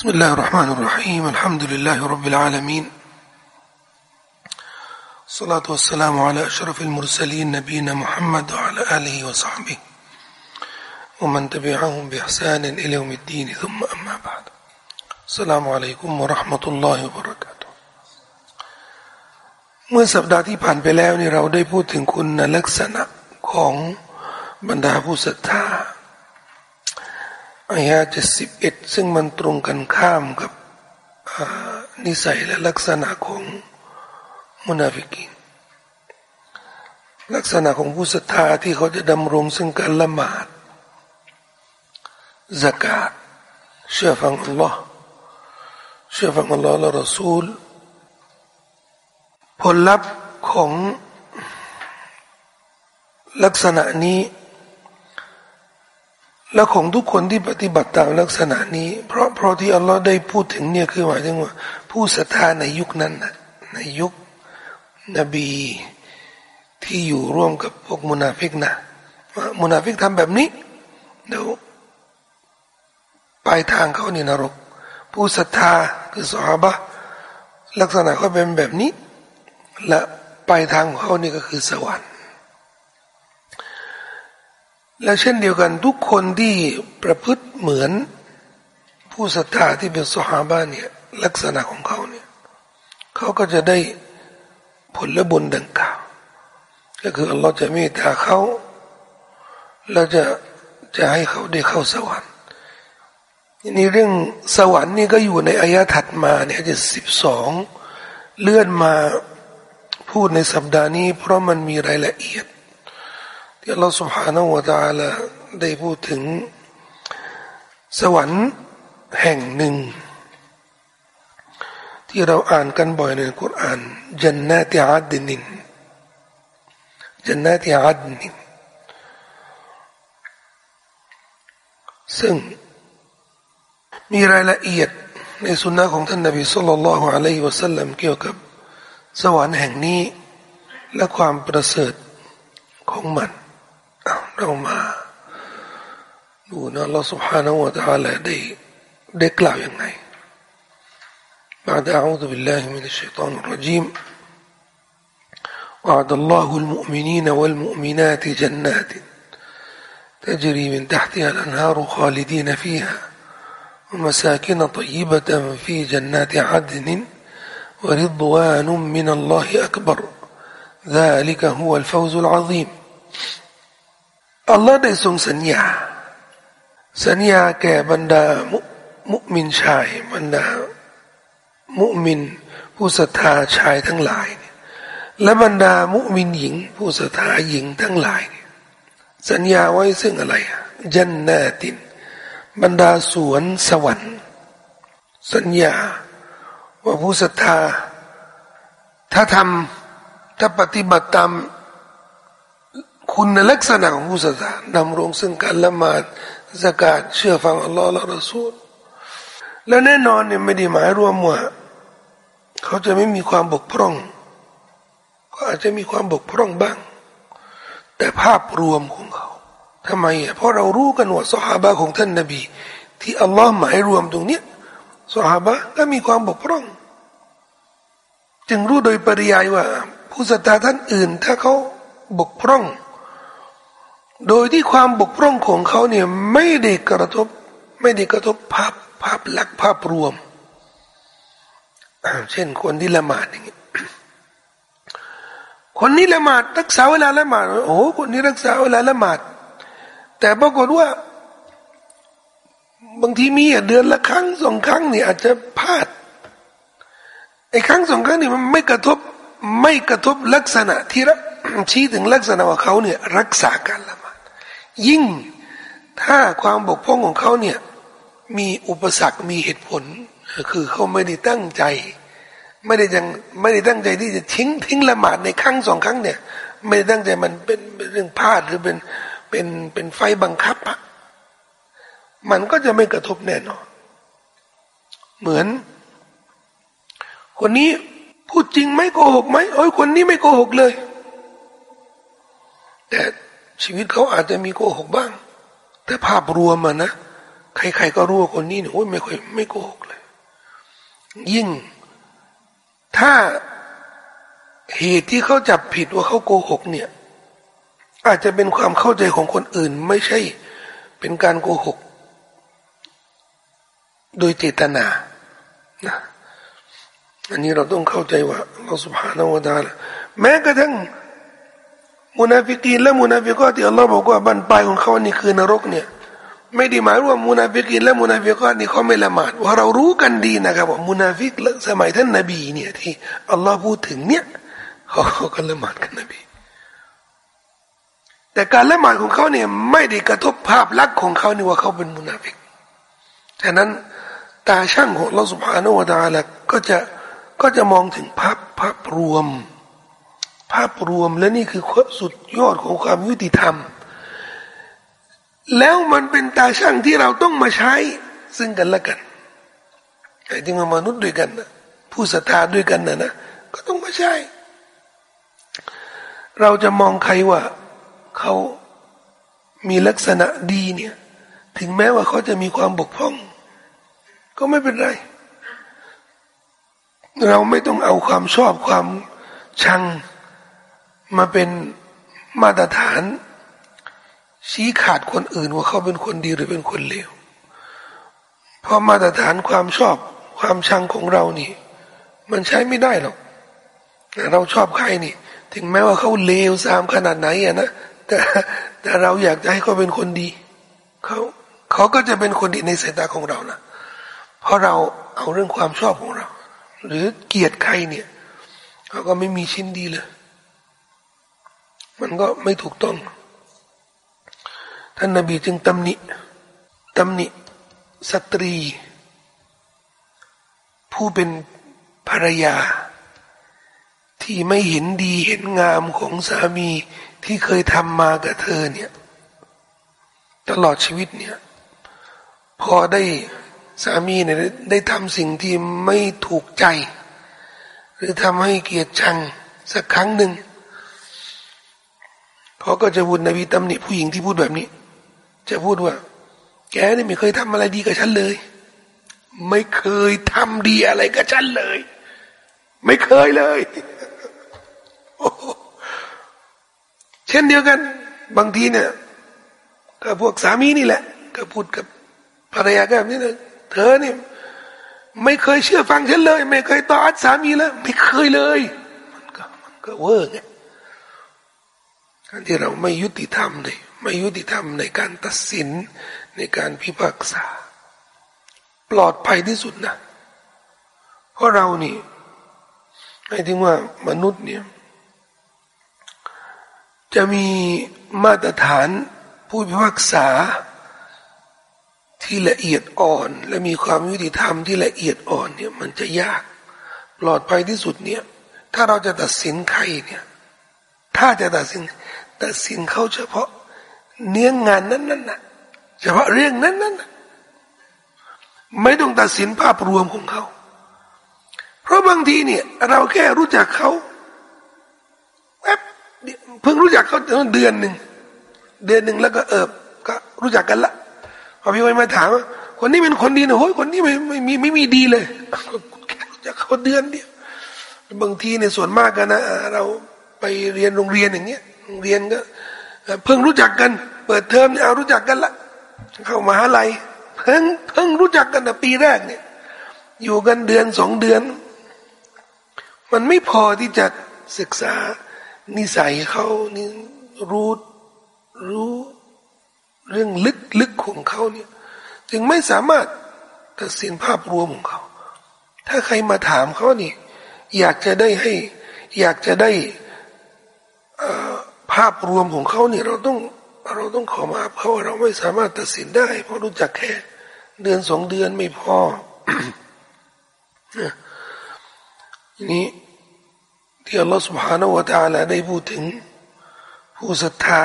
بسم الله الرحمن الرحيم الحمد لله رب العالمين الصلاة والسلام على أشرف المرسلين نبينا محمد وعلى آله وصحبه ومن تبعهم بإحسان إلى يوم الدين ثم أما بعد السلام عليكم ورحمة الله وبركاته เมื่อสัปดาห์ที่ผ่านไปแล้วนี่เราได้พูดถึงคุณลักษณะของบรรดาผู้ศรัทธา อายะเจ็ดสิบเอ็ดซึ่งมันตรงกันข้ามกับนิสัยและลักษณะของมุนาฟิกินลักษณะของผู้ศรัทธาที่เขาจะดำรงซึ่งการละหมาดสกาดเชื่อฟังอัลลอฮ์เชื่อฟังอัลลอฮ์และรอซูล ผลลัพธ์ของลักษณะนี้ และของทุกคนที่ปฏิบัติตามลักษณะนี้ เพราะเพราะที่อัลลอฮ์ได้พูดถึงเนี่ยคือหมายถึงว่า ผู้ศรัทธาในยุคนั้นนะในยุคนบีที่อยู่ร่วมกับพวกมุนาฟิกนะว่ามุนาฟิกทำแบบนี้เดี๋ยวปลายทางเขานี่นรก ผู้ศรัทธาคือสหบะลักษณะเขาเป็นแบบนี้ และปลายทางของเขานี่ก็คือสวรรค์ และเช่นเดียวกันทุกคนที่ประพฤติเหมือนผู้ศรัทธาที่เป็นสหาบ้านเนี่ยลักษณะของเขาเนี่ยเขาก็จะได้ผลบุญดังกล่าวก็คืออัลลอฮ์จะเมตตาเขาแล้วจะจะให้เขาได้เข้าสวรรค์นี่เรื่องสวรรค์นี่ก็อยู่ในอายะถัดมาเนี่ยจะสิบสองเลื่อนมาพูดในสัปดาห์นี้ เพราะมันมีรายละเอียด ที่เราสุภาโนวตาละได้พูดถึง สวรรค์แห่งหนึ่ง ที่เราอ่านกันบ่อยในคุรานจันนาติอาดินินจันนาติอาดนินซึ่งมีรายละเอียดในสุนนะของท่านนบีสุลต่านละฮ์อะลัยฮิวะสัลลัมเกี่ยวกับ สวรรค์แห่งนี้และความประเสริฐของมัน เรามาดูนะเรา سبحانه และ تعالى ได้ได้กล่าวอย่างไร بعد أعوذ بالله من الشيطان الرجيم وعد الله المؤمنين والمؤمنات جنات تجري من تحتها الأنهار خالدين فيها ومساكن طيبة في جنات عدن ورضوان من الله أكبر ذلك هو الفوز العظيم อัลลอฮ์ได้ทรงสัญญา สัญญาแก่บรรดามุมินชายบรรดา มุมินผู้ศรัทธาชายทั้งหลาย และบรรดามุมินหญิง ผู้ศรัทธาหญิงทั้งหลาย สัญญาไว้ซึ่งอะไรจันนาติน บรรดาสวนสวรรค์ สัญญาว่าผู้ศรัทธา ถ้าทำถ้าปฏิบัติตาม คุณลักษณะของผู้ศรัทธานำรงซึ่งการละหมาดสกาดเชื่อฟังอัลลอฮ์และรอซูลและแน่นอนเนี่ยไม่ได้หมายรวมว่าเขาจะไม่มีความบกพร่อง ก็อาจจะมีความบกพร่องบ้าง แต่ภาพรวมของเขาทำไมอะเพราะเรารู้กันว่าสหาบะของท่านนบี ที่อัลลอฮ์หมายรวมตรงเนี้ยสหาบะก็มีความบกพร่อง จึงรู้โดยปริยายว่า ผู้ศรัทธาท่านอื่น ถ้าเขาบกพร่อง โดยที่ความบกพร่องของเขาเนี่ยไม่ได้กระทบ ไม่ได้กระทบภาพภาพลักษณ์ภาพรวม เช่นคนที่ละหมาดอย่างนี้คนนี้ละหมาดรักษาเวลาละหมาดโอ้คนนี้รักษาเวลาละหมาด แต่ปรากฏว่า บางทีมีเดือนละครั้งสองครั้งเนี่ยอาจจะพลาดไอ้ครั้งสองครั้งนี่มันไม่กระทบไม่กระทบลักษณะที่ชี้ถึงลักษณะว่าเขาเนี่ยรักษาการละหมา ยิ่งถ้าความบกพร่องของเขาเนี่ยมีอุปสรรคมีเหตุผล คือเขาไม่ได้ตั้งใจ ไม่ได้ยังไม่ได้ตั้งใจที่จะทิ้งทิ้งละหมาดในครั้งสองครั้งเนี่ย ไม่ได้ตั้งใจมันเป็นเรื่องพลาดหรือเป็นเป็นเป็นไฟบังคับอะมันก็จะไม่กระทบแน่นอน เหมือน คนนี้พูดจริงไม่โกหกไหมโอ้ยคนนี้ไม่โกหกเลย แต่ ชีวิตเขาอาจจะมีโกหกบ้าง แต่ภาพรวมอะนะ ใคร ๆ ก็รู้ว่าคนนี้เนี่ยโอ้ยไม่ค่อยไม่โกหกเลย ยิ่ง ถ้าเหตุที่เขาจับผิดว่าเขาโกหกเนี่ย อาจจะเป็นความเข้าใจของคนอื่น ไม่ใช่เป็นการโกหก โดยเจตนานะอันนี้เราต้องเข้าใจว่าอัลลอฮ์ سبحانه وتعالى แม้กระทั่ง มุนาฟิกีนและมุนาฟิกอตที่อัลลอฮ์บอกว่าบันปลายของเขานี่คือนรกเนี่ยไม่ได้หมายว่ามุนาฟิกีนและมุนาฟิกอตนี่เขาไม่ละหมาดว่าเรารู้กันดีนะครับว่ามุนาฟิกสมัยท่านนบีเนี่ยที่อัลลอฮ์พูดถึงเนี่ยเขาเขาก็ละหมาดกันนบี แต่การละหมาดของเขาเนี่ยไม่ได้กระทบภาพลักษณ์ของเขานี่ว่าเขาเป็นมุนาฟิกฉะนั้นตาช่างของเราสุภาโนวดาละก็จะก็จะมองถึงภาพภาพรวม ภาพรวมและนี่คือสุดยอดของความยุติธรรม แล้วมันเป็นตาช่างที่เราต้องมาใช้ซึ่งกันและกันไอ้ที่มนุษย์ด้วยกันนะผู้ศรัทธาด้วยกันนะนะก็ต้องมาใช้ เราจะมองใครว่าเขามีลักษณะดีเนี่ย ถึงแม้ว่าเขาจะมีความบกพร่อง ก็ไม่เป็นไร เราไม่ต้องเอาความชอบความชัง มาเป็นมาตรฐาน ชี้ขาดคนอื่นว่าเขาเป็นคนดีหรือเป็นคนเลวเพราะมาตรฐานความชอบความชังของเรานี่ มันใช้ไม่ได้หรอกเราชอบใครนี่ ถึงแม้ว่าเขาเลวซามขนาดไหนอะนะแต่แต่เราอยากจะให้เขาเป็นคนดีเขาเขาก็จะเป็นคนดีในสายตาของเรานะเพราะเราเอาเรื่องความชอบของเรา หรือเกลียดใครเนี่ยเขาก็ไม่มีชิ้นดีเลย มันก็ไม่ถูกต้อง ท่านนาบีจึงตำหนิตำหนิสตรี ผู้เป็นภรรยา ที่ไม่เห็นดีเห็นงามของสามีที่เคยทำมากับเธอเนี่ย ตลอดชีวิตเนี่ย พอได้สามีเนี่ยได้ทำสิ่งที่ไม่ถูกใจ หรือทำให้เกียดชังสักครั้งหนึ่ง เขาก็จะพูดนบีตำหนิผู้หญิงที่พูดแบบนี้ จะพูดว่า แกนี่ไม่เคยทำอะไรดีกับฉันเลย ไม่เคยทำดีอะไรกับฉันเลย ไม่เคยเลยเช่นเดียวกัน บางทีเนี่ยกับพวกสามีนี่แหละ ก็พูดกับภรรยาก็แบบนี้นะเธอเนี่ยไม่เคยเชื่อฟังฉันเลย ไม่เคยต่ออัดสามีแล้วไม่เคยเลย มันก็มันก็เวอร์ไง การที่เราไม่ยุติธรรมเลยไม่ยุติธรรมในการตัดสินในการพิพากษา ปลอดภัยที่สุดนะ เพราะเรานี่ไอ้ที่ว่ามนุษย์เนี่ยจะมีมาตรฐานผู้พิพากษาที่ละเอียดอ่อน และมีความยุติธรรมที่ละเอียดอ่อนเนี่ยมันจะยาก ปลอดภัยที่สุดเนี่ยถ้าเราจะตัดสินใครเนี่ยถ้าจะตัดสิน ตัดสินเขาเฉพาะเนื้องานนั้นนั้นนะเฉพาะเรื่องนั้นนั้นไม่ต้องตัดสินภาพรวมของเขา เพราะบางทีเนี่ย เราแค่รู้จักเขาเพิ่งรู้จักเขาเดือนหนึ่งเดือนหนึ่งแล้วก็เออก็รู้จักกันละพอพี่วันมาถามว่าคนนี้เป็นคนดีนะโอ้ยคนนี้ไม่ไม่มีไม่มีดีเลยแค่รู้จักเขาเดือนเดียวบางทีเนี่ยส่วนมากกันนะเราไปเรียนโรงเรียนอย่างเงี้ย เรียนก็เพิ่งรู้จักกัน เปิดเทอมเนี่ยเอารู้จักกันละเข้ามาหาลัยเพิ่งเพิ่งรู้จักกันนะปีแรกเนี่ย อยู่กันเดือนสองเดือน มันไม่พอที่จะศึกษานิสัยเขานี่รู้รู้เรื่องลึกลึกของเขาเนี่ย จึงไม่สามารถตัดสินภาพรวมของเขา ถ้าใครมาถามเขานี่ อยากจะได้ให้ อยากจะได้ ภาพรวมของเขาเนี่ยเราต้องเราต้องขอมาเพราะเราไม่สามารถตัดสินได้ เพราะรู้จักแค่เดือนสองเดือนไม่พอทีนี้ที่อัลลอฮฺสุบฮานาวะตาลาได้พูดถึง ผู้ศรัทธา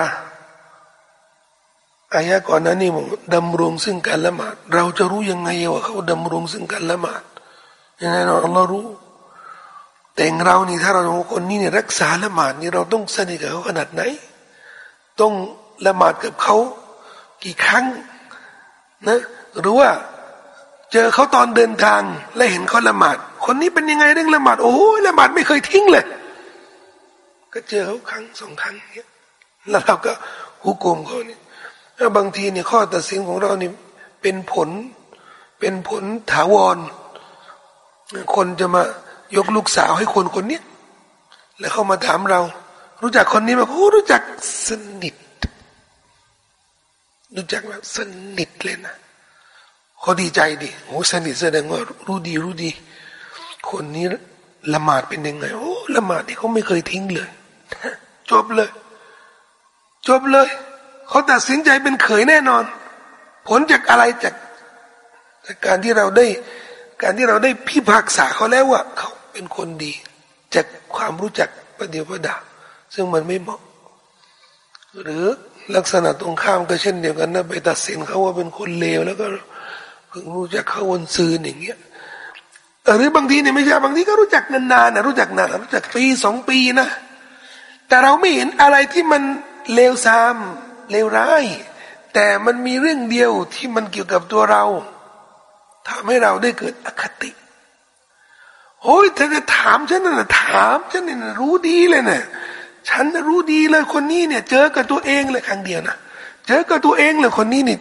อายะก่อนนั้นนี่บอกดำรงซึ่งการละหมาดเราจะรู้ยังไงว่าเขาดำรงซึ่งการละหมาดยังไงเราอัลลอฮ์รู้ แต่เรานี่ถ้าเราคนนี้เนี่ยรักษาละหมาดนี่เราต้องสนิทกับเขาขนาดไหน ต้องละหมาดกับเขากี่ครั้งนะหรือว่าเจอเขาตอนเดินทางและเห็นเขาละหมาด คนนี้เป็นยังไงเรื่องละหมาดโอ้ยละหมาดไม่เคยทิ้งเลย ก็เจอเขาครั้งสองครั้งเนี้ยแล้วเราก็หุกกลมเขาเนี่ยบางทีเนี่ยข้อตัดสินของเราเนี่ยเป็นผล เป็นผลถาวร คนจะมา ยกลูกสาวให้คนคนนี้แล้วเขามาถามเรา รู้จักคนนี้ไหมโอ้รู้จักสนิท รู้จักแบบสนิทเลยนะเขาดีใจดิโอ้สนิทแสดงว่ารู้ดีรู้ดี คนนี้ละหมาดเป็นยังไง โอ้ละหมาดนี่เขาไม่เคยทิ้งเลย จบเลย จบเลยเขาตัดสินใจเป็นเขยแน่นอน ผลจากอะไรจากจากการที่เราได้ การที่เราได้พิพากษาเขาแล้วว่าเขา เป็นคนดี จากความรู้จักประเดียวประดาซึ่งมันไม่เหมาะ หรือลักษณะตรงข้ามก็เช่นเดียวกันนะไปตัดสินเขาว่าเป็นคนเลวแล้วก็เพิ่งรู้จักเขาวนซืนอย่างเงี้ยหรือบางทีเนี่ยไม่ใช่บางทีก็รู้จักนานๆนะรู้จักนานรู้จักปีสองปีนะ แต่เราไม่เห็นอะไรที่มันเลวซามเลวร้าย แต่มันมีเรื่องเดียวที่มันเกี่ยวกับตัวเราทำให้เราได้เกิดอคติ โอ้ยเธอจะถามฉันน่ะถามฉันเนี่ยรู้ดีเลยเนะฉันรู้ดีเลยคนนี้เนี่ย เจอกับตัวเองเลยครั้งเดียวนะเจอกับตัวเองเลยคนนี้นี่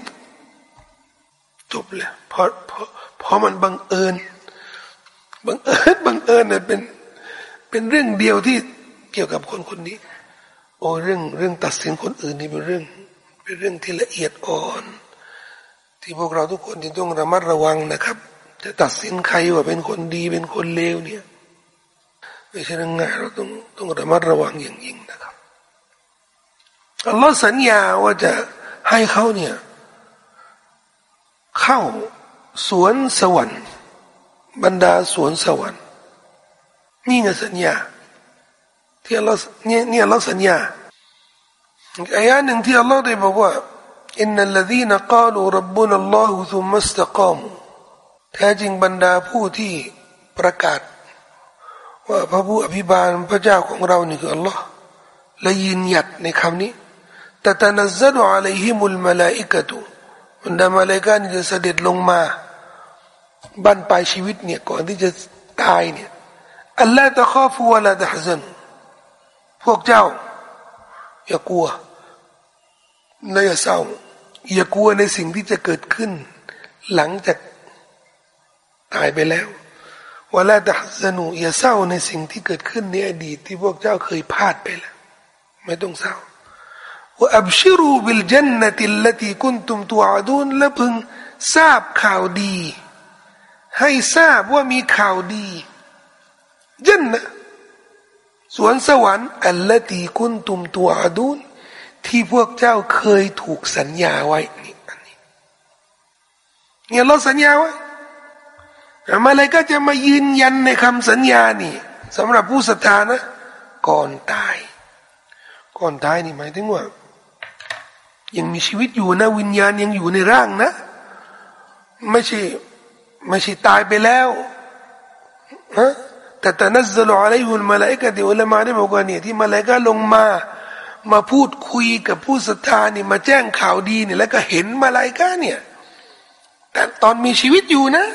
จบเลยเพราะเพราะเพราะมันบังเอิญบังเอิญบังเอิญเนี่ยเป็น เป็นเรื่องเดียวที่เกี่ยวกับคนคนนี้ โอ้เรื่องเรื่องตัดสินคนอื่นนี่เป็นเรื่อง เป็นเรื่องที่ละเอียดอ่อน ที่พวกเราทุกคนจะต้องระมัดระวังนะครับ จะตัดสินใครว่าเป็นคนดีเป็นคนเลวเนี่ย ไม่ใช่เรื่องง่ายเราต้องต้องระมัดระวังอย่างยิ่งนะครับอัลลอฮ์สัญญาว่าจะให้เขาเนี่ย เข้าสวนสวรรค์ บรรดาสวนสวรรค์ นี่ไงสัญญา ที่อัลลอฮ์เนี่ยเนี่ยอัลลอฮ์สัญญาอายะหนึ่งที่อัลลอฮ์ได้บอกว่าอินนัลลดีนกาลูรับบุนัลลอฮุซุมมัสตะกามู แท้จริงบรรดาผู้ที่ประกาศ ว่าพระผู้อภิบาลพระเจ้าของเรานี่คืออัลลอฮ์และยืนหยัดในคำนี้แต่ตนัซดุอะลัยฮิมุลมาลาอิกะตุบรรดามาลายกานี่จะเสด็จลงมาบั้นปลายชีวิตเนี่ยก่อนที่จะตายเนี่ยอัลลอฮ์ตะข้าฟูวะลาตะฮซันพวกเจ้า อย่ากลัวและอย่าเศร้าอย่ากลัวในสิ่งที่จะเกิดขึ้น หลังจาก ตายไปแล้วว่าละดัสนูอย่าเศร้าในสิ่งที่เกิดขึ้นในอดีตที่พวกเจ้าเคยพลาดไปแล้ว ไม่ต้องเศร้าว่าอับชิรูบิลจันนติลตีกุนตุมตัวอาดูนและพึงทราบข่าวดี ให้ทราบว่ามีข่าวดีจันนะสวนสวรรค์อัลลตีกุนตุมตัวอาดูนที่พวกเจ้าเคยถูกสัญญาไว้นี่อันนี้เนี่ยเราสัญญาไว้ มาเลยก็จะมายืนยันในคำสัญญานี่สำหรับผู้ศรัทธานะ ก่อนตาย ก่อนตายนี่หมายถึงว่า ยังมีชีวิตอยู่นะ วิญญาณยังอยู่ในร่างนะ ไม่ใช่ไม่ใช่ตายไปแล้วฮะแต่ตนัซลอะไรหุนมาเลยก็เดี๋ยวละมาได้บอกว่าเนี่ยที่มาเลยก็ลงมา มาพูดคุยกับผู้ศรัทธานี่มาแจ้งข่าวดีเนี่ยแล้วก็เห็นมาลายกาเนี่ย แต่ตอนมีชีวิตอยู่นะ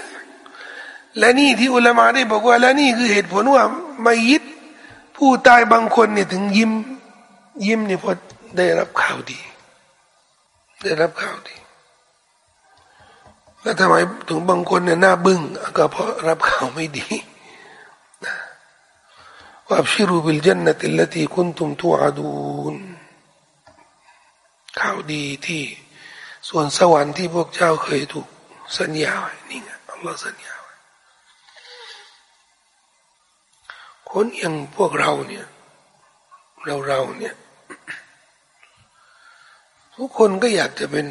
และนี่ที่อุลามาได้บอกว่า และนี่คือเหตุผลว่ามายิดผู้ตายบางคนเนี่ยถึงยิ้ม ยิ้มเนี่ยพอได้รับข่าวดี ได้รับข่าวดีแล้วทำไมถึงบางคนเนี่ยหน้าบึ้งก็เพราะรับข่าวไม่ดีว่าชิรูบิลจันนติลตีคุณตุมทูอาดูนข่าวดีที่ส่วนสวรรค์ที่พวกเจ้าเคยถูกสัญญาไว้นี่ไงอัลลอฮ์สัญญา คนอย่างพวกเราเนี่ย เราเราเนี่ย ทุกคนก็อยากจะเป็น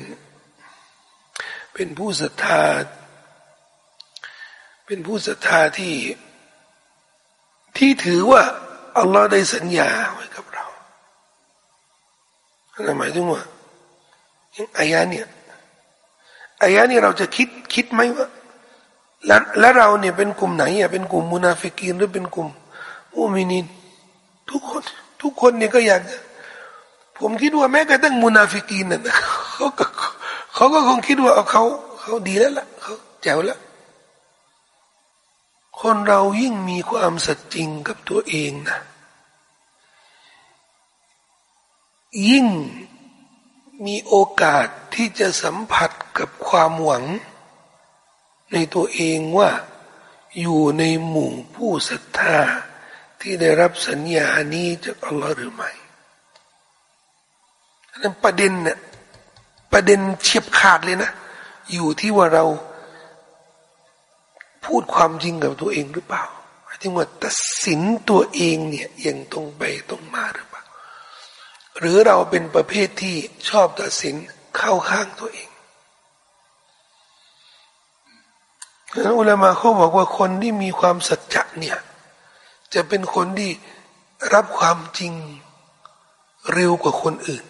เป็นผู้ศรัทธา เป็นผู้ศรัทธาที่ ที่ถือว่าอัลลอฮ์ได้สัญญาไว้กับเรานั่นหมายถึงว่าอายะเนี่ยอายะนี่เราจะคิดคิดไหมว่าแล้วแล้วเราเนี่ยเป็นกลุ่มไหนอะเป็นกลุ่มมุนาฟิกีนหรือเป็นกลุ่ม มุมินินทุกคนทุกคนเนี่ยก็อยาก ผมคิดว่าแม้กระทั่งมุนาฟิกีนน่ะเขาก็เขาก็คงคิดว่าเขาเขาดีแล้วล่ะเขาแจ๋วแล้วคนเรายิ่งมีความสัจจริงกับตัวเองนะยิ่งมีโอกาสที่จะสัมผัสกับความหวัง ในตัวเองว่า อยู่ในหมู่ผู้ศรัทธา ที่ได้รับสัญญานี้จากอัลลอฮ์หรือไม่นั้นประเด็นเนี่ยประเด็นเฉียบขาดเลยนะ อยู่ที่ว่าเราพูดความจริงกับตัวเองหรือเปล่าที่ว่าตัดสินตัวเองเนี่ยยังตรงไปตรงมาหรือเปล่า หรือเราเป็นประเภทที่ชอบตัดสินเข้าข้างตัวเองนั้นอุลามาเขาบอกว่าคนที่มีความสัจจะเนี่ย จะเป็นคนที่รับความจริงเร็วกว่าคนอื่น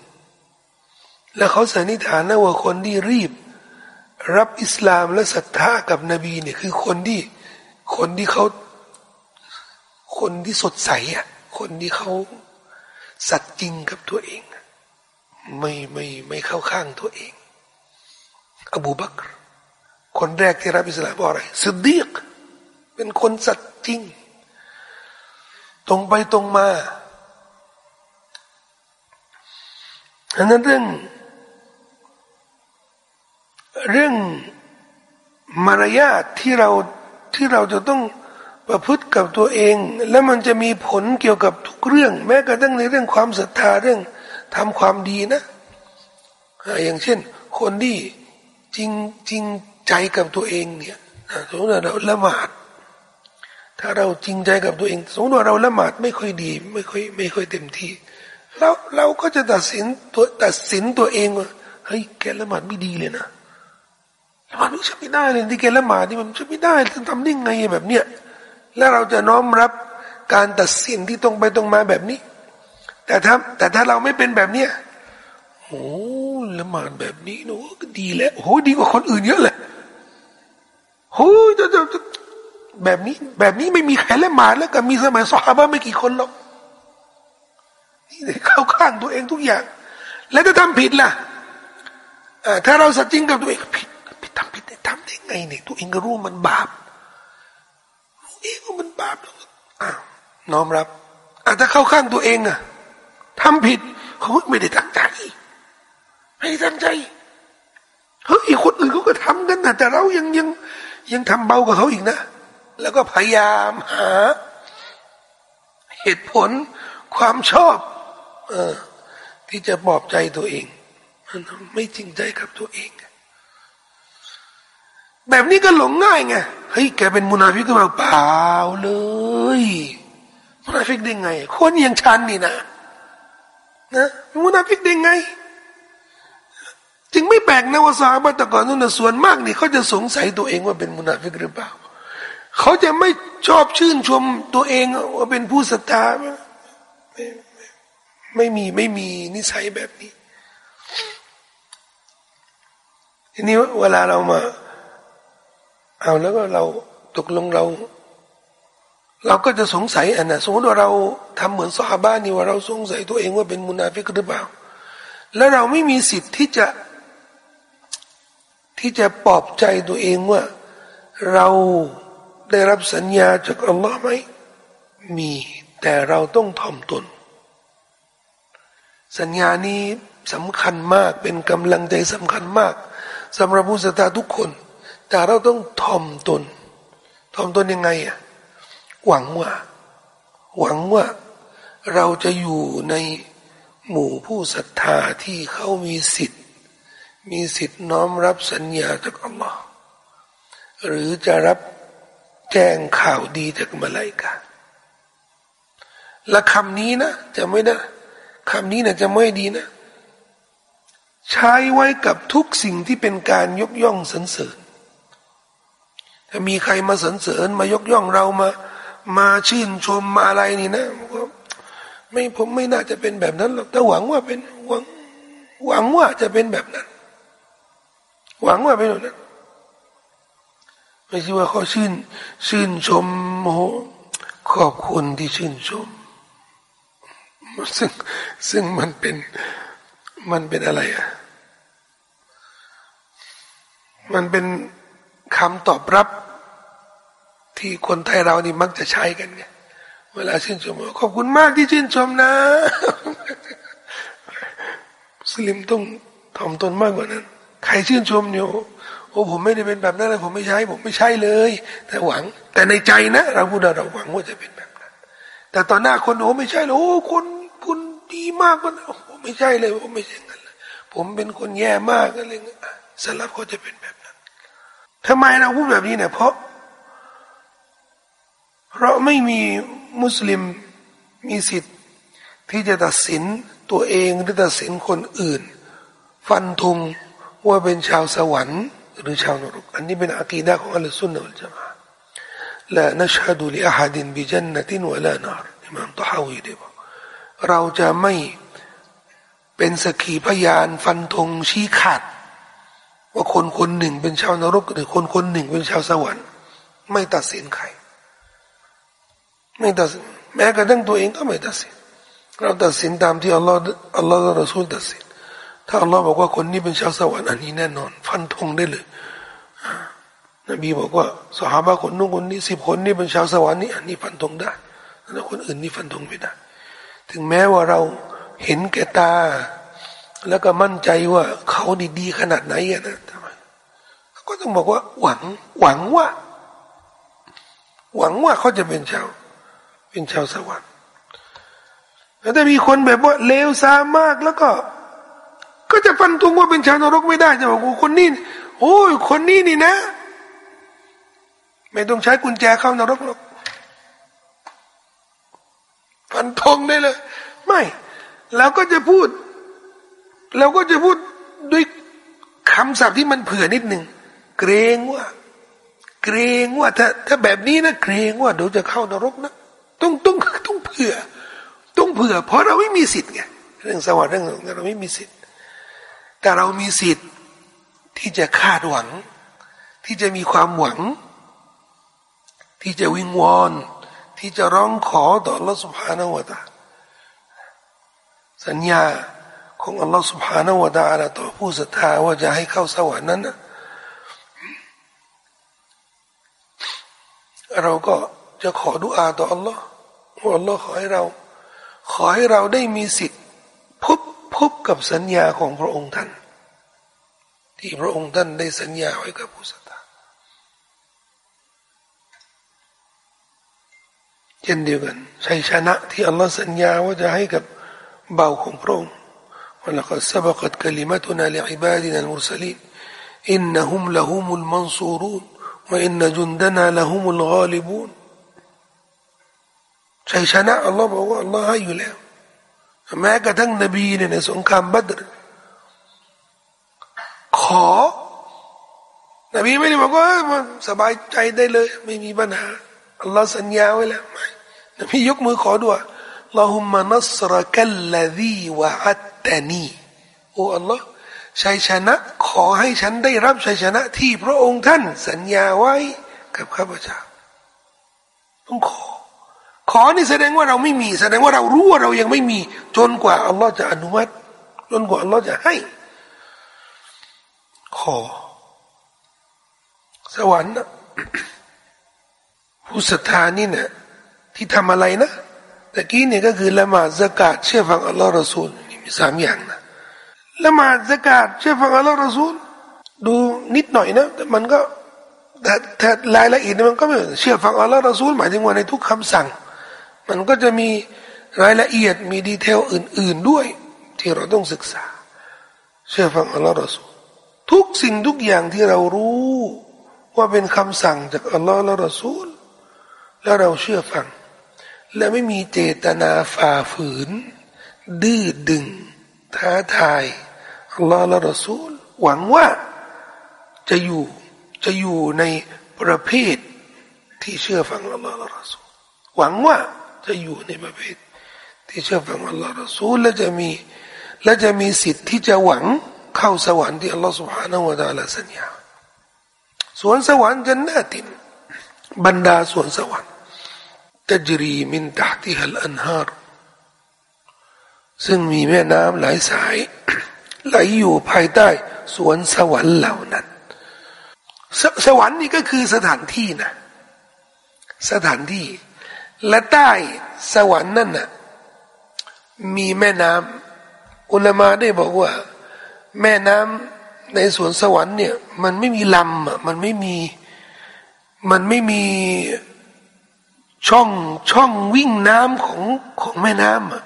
และเขาสันนิษฐานนะว่าคนที่รีบ รับอิสลามและศรัทธากับนบีเนี่ยคือคนที่คนที่เขาคนที่สดใสอะคนที่เขาสัตย์จริงกับตัวเอง ไม่ไม่ไม่เข้าข้างตัวเอง อบูบักรคนแรกที่รับอิสลามบอกอะไรสดีกเป็นคนสัตย์จริง ตรงไปตรงมาอันนั้นเรื่อง เรื่องมารยาทที่เราที่เราจะต้องประพฤติกับตัวเอง แล้วมันจะมีผลเกี่ยวกับทุกเรื่อง แม้กระทั่งในเรื่องความศรัทธาเรื่องทำความดีนะอย่างเช่น คนที่จริงจริงใจกับตัวเองเนี่ยสมมติว่าเราละหมาด ถ้าเราจริงใจกับตัวเอง สมมติว่าเราละหมาดไม่ค่อยดี ไม่ค่อยไม่ค่อยเต็มที่เราเราก็จะตัดสินตัวตัดสินตัวเองว่าเฮ้ยแกละหมาดไม่ดีเลยนะละหมาดไม่ใช่ไม่ได้เลยที่แกละหมาดนี่มันใช่ไม่ได้จะทำได้ไงแบบเนี้ยแล้วเราจะน้อมรับการตัดสินที่ตรงไปตรงมาแบบนี้ แต่ถ้าแต่ถ้าเราไม่เป็นแบบเนี้ยโอ้ละหมาดแบบนี้เนอะก็ดีแล้วโอ้ดีกว่าคนอื่นเยอะเลยโอ้ย แบบนี้ แบบนี้ไม่มีใครเละหมาแล้วก็มีสมัยสฮาบะไม่กี่คนหรอกนี่เข้าข้างตัวเองทุกอย่าง แล้วถ้าทำผิดล่ะถ้าเราสัจจริงกับตัวเองผิดผิดทำผิดทำได้ไงเนี่ยตัวเองก็รู้มันบาปรู้เองว่ามันบาปแล้วอ้าวน้อมรับอาถ้าเข้าข้างตัวเองอะทำผิดเขาไม่ได้ตั้งใจไม่ได้ตั้งใจเฮ้ยคนอื่นเขาก็ทำกันนะแต่เรายังยังยังทำเบากว่าเขาอีกนะ แล้วก็พยายามหา เหตุผลความชอบ เออ ที่จะปลอบใจตัวเอง มันไม่จริงใจกับตัวเอง แบบนี้ก็หลงง่ายไงเฮ้ยแกเป็นมุนาฟิกก็แบบเปล่าเลยมุนาฟิกได้ไง คนอย่างฉันนี่นะนะมุนาฟิกได้ไงจึงไม่แปลกนะว่าซอฮาบะฮ์แต่ก่อนนู้นส่วนมากนี่เขาจะสงสัยตัวเองว่าเป็นมุนาฟิกหรือเปล่า เขาจะไม่ชอบชื่นชมตัวเองว่าเป็นผู้ศรัทธาไม่มีไม่มีนิสัยแบบนี้ทีนี้เวลาเรามา เอาแล้วก็เราตกลงเรา เราก็จะสงสัยอันนะสมมติว่าเราทำเหมือนซาบ้านนี่ว่าเราสงสัยตัวเองว่าเป็นมุนาฟิกหรือเปล่า แล้วเราไม่มีสิทธิ์ที่จะ ที่จะปลอบใจตัวเองว่า เรา ได้รับสัญญาจากอัลลอฮ์ไหมมีแต่เราต้องถ่อมตน สัญญานี้สำคัญมากเป็นกำลังใจสำคัญมากสำหรับผู้ศรัทธาทุกคน แต่เราต้องทอมตนทอมตนยังไงอะหวังว่า หวังว่าเราจะอยู่ในหมู่ผู้ศรัทธาที่เขามีสิทธิ์ มีสิทธิ์น้อมรับสัญญาจากอัลลอฮ์หรือจะรับ แจ้งข่าวดีจากมาลายกาและคำนี้นะจะไม่ได้คำนี้นะจะไม่ดีนะ ใช้ไว้กับทุกสิ่งที่เป็นการยกย่องสรรเสริญถ้ามีใครมาสรรเสริญมายกย่องเรามา มาชื่นชมมาอะไรนี่นะก็ไม่ผมไม่น่าจะเป็นแบบนั้นหรอกแต่หวังว่าเป็นหวังหวังว่าจะเป็นแบบนั้น หวังว่าเป็นแบบนั้น ไม่ใช่ว่าเขาชื่นชื่นชมโอ้ขอบคุณที่ชื่นชม ซึ่งซึ่งมันเป็นมันเป็นอะไรอะมันเป็นคำตอบรับที่คนไทยเรานี่มักจะใช้กันไงเวลาชื่นชมขอบคุณมากที่ชื่นชมนะสลิมต้องถ่อมตนมากกว่านั้น ใครชื่นชมอยู่ โอ้ผมไม่ได้เป็นแบบนั้นเลยผมไม่ใช่ผมไม่ใช่เลย แต่หวัง แต่ในใจนะ เราพูดเราหวังว่าจะเป็นแบบนั้น แต่ตอนหน้าคนโอ้ไม่ใช่เลยโอ้คนคุณดีมากก็โอ้ไม่ใช่เลยผมไม่ใช่งั้นผมเป็นคนแย่มากอะไรเงี้ยสลับเขาจะเป็นแบบนั้นทำไมเราพูดแบบนี้เนี่ยเพราะ เพราะไม่มีมุสลิมมีสิทธิ์ที่จะตัดสินตัวเองหรือตัดสินคนอื่น ฟันธงว่าเป็นชาวสวรรค์ หรือชาวนรกอันนี้เป็นอากีดะของอัลสุนนะอัลจามะละนัชฮัดุลิอาฮัดินบิจันนตินวะลานารอิมามตะฮาวีได้บอกเราจะไม่เป็นสกีพยานฟันธงชี้ขาดว่าคนคนหนึ่งเป็นชาวนรก หรือคนคนหนึ่งเป็นชาวสวรรค์ ไม่ตัดสินใคร ไม่ตัดสินแม้กระทั่งตัวเองก็ไม่ตัดสิน เราตัดสินตามที่อัลลอฮ์อัลลอฮ์และรอซูลตัดสิน ถ้าอัลลอฮ์บอกว่าคนนี้เป็นชาวสวรรค์อันนี้แน่นอน ฟันธงได้เลยนบีบอกว่าสหายคนนู้นคนนี้สิบคนนี้เป็นชาวสวรรค์นี่อันนี้ฟันธงได้แล้วคนอื่นนี่ฟันธงไม่ได้ถึงแม้ว่าเราเห็นแก่ตา แล้วก็มั่นใจว่าเขาดีๆขนาดไหนนะทำไมก็ต้องบอกว่า หวัง หวังว่า หวังว่าเขาจะเป็นชาว เป็นชาวสวรรค์แล้วถ้ามีคนแบบว่าเลวซามากแล้วก็ ก็จะฟันธงว่าเป็นชาวนรกไม่ได้จะบอกคนนี้โอ้ยคนนี้นี่นะ ไม่ต้องใช้กุญแจเข้านรกหรอกฟันธงได้เลย ไม่เราก็จะพูดเราก็จะพูดด้วยคำศัพท์ที่มันเผื่อนิดหนึ่งเกรงว่า เกรงว่าถ้าถ้าแบบนี้นะเกรงว่าเดี๋ยวจะเข้านรกนะต้องต้องต้องเผื่อ ต้องเผื่อ เพราะเราไม่มีสิทธิ์ไงเรื่องสวรรค์เรื่องเราไม่มีสิทธิ์ แต่เรามีสิทธิ์ที่จะคาดหวัง ที่จะมีความหวัง ที่จะวิงวอนที่จะร้องขอต่อ Allah سبحانه และ تعالى สัญญาของ Allah سبحانه และ تعالى ต่อผู้ศรัทธาว่าจะให้เข้าสวรรค์นั้นเราก็จะขอดุอาต่อ Allah ว่า Allah ขอให้เราขอให้เราได้มีสิทธิ์พ บพบกับสัญญาของพระองค์ท่าน ที่พระองค์ท่านได้สัญญาไว้กับผู้ศรัทธาเช่นเดียวกันชัยชนะที่อัลลอฮ์สัญญาว่าจะให้กับเบาของพระองค์ ولقد سبقت كلمتنا لعبادنا المرسلين إنهم لهم المنصورون وإن جندنا لهم الغالبون ชัยชนะอัลลอฮ์บอกว่าอัลลอฮ์ให้อยู่แล้ว แม้กระทั่งนบีเนี่ยในสงครามบัตรขอนบีไม่ได้บอกว่ามันสบายใจได้เลย ไม่มีปัญหาอัลลอฮ์สัญญาไว้แล้วไม่นบียกมือขอด้วยลอฮุมมานัสรกัลลดีวะอัตตานีโอ้อัลลอฮ์ชัยชนะ ขอให้ฉันได้รับชัยชนะ ที่พระองค์ท่านสัญญาไว้กับข้าพเจ้าต้องขอ ขอนี่แสดงว่าเราไม่มี แสดงว่าเรารู้ว่าเรายังไม่มี จนกว่าอัลลอฮ์จะอนุมัติ จนกว่าอัลลอฮ์จะให้ ขอ สวรรค์นะผู้ศรัทธานี่เนี่ยที่ทำอะไรนะต่กี้เนี่ยก็คือละหมาดสกาดเชื่อฟังอัลลอฮ์รอซูลมีสามอย่างนะละหมาดสกาดเชื่อฟังอัลลอฮ์รอซูลดูนิดหน่อยนะแต่มันก็แต่แต่รายละเอียดมันก็ไม่เชื่อฟังอัลลอฮ์รอซูลหมายถึงว่าในทุกคำสั่ง มันก็จะมีรายละเอียดมีดีเทลอื่น ๆด้วย ที่เราต้องศึกษา เชื่อฟังอัลลอฮ์รอสูลทุกสิ่งทุกอย่างที่เรารู้ ว่าเป็นคำสั่งจากอัลลอฮ์และรอสูลแล้วเราเชื่อฟัง และไม่มีเจตนาฝ่าฝืน ดื้อดึง ท้าทายอัลลอฮ์และรอสูลหวังว่าจะอยู่จะอยู่ในประเภทที่เชื่อฟังอัลลอฮ์และรอสูลหวังว่า จะอยู่ในประเภทที่เชื่อฟังอัลลอฮ์รอซูลและจะมีและจะมีสิทธิ์ที่จะหวังเข้าสวรรค์ที่อัลลอฮ์สุบฮานาอูตาลาสัญญาสวนสวรรค์จันนาตินบรรดาสวนสวรรค์ตจรีมินตาที่ฮัลอันฮารซึ่งมีแม่น้ำหลายสายไหลอยู่ภายใต้สวนสวรรค์เหล่านั้นสสวรรค์นี่ก็คือสถานที่นะ สถานที่ และใต้สวรรค์นั่นน่ะมีแม่น้ำอุลามาได้บอกว่า แม่น้ำในสวนสวรรค์เนี่ย มันไม่มีลำอะมันไม่มี มันไม่มีช่องช่องวิ่งน้ำของของแม่น้ำอะ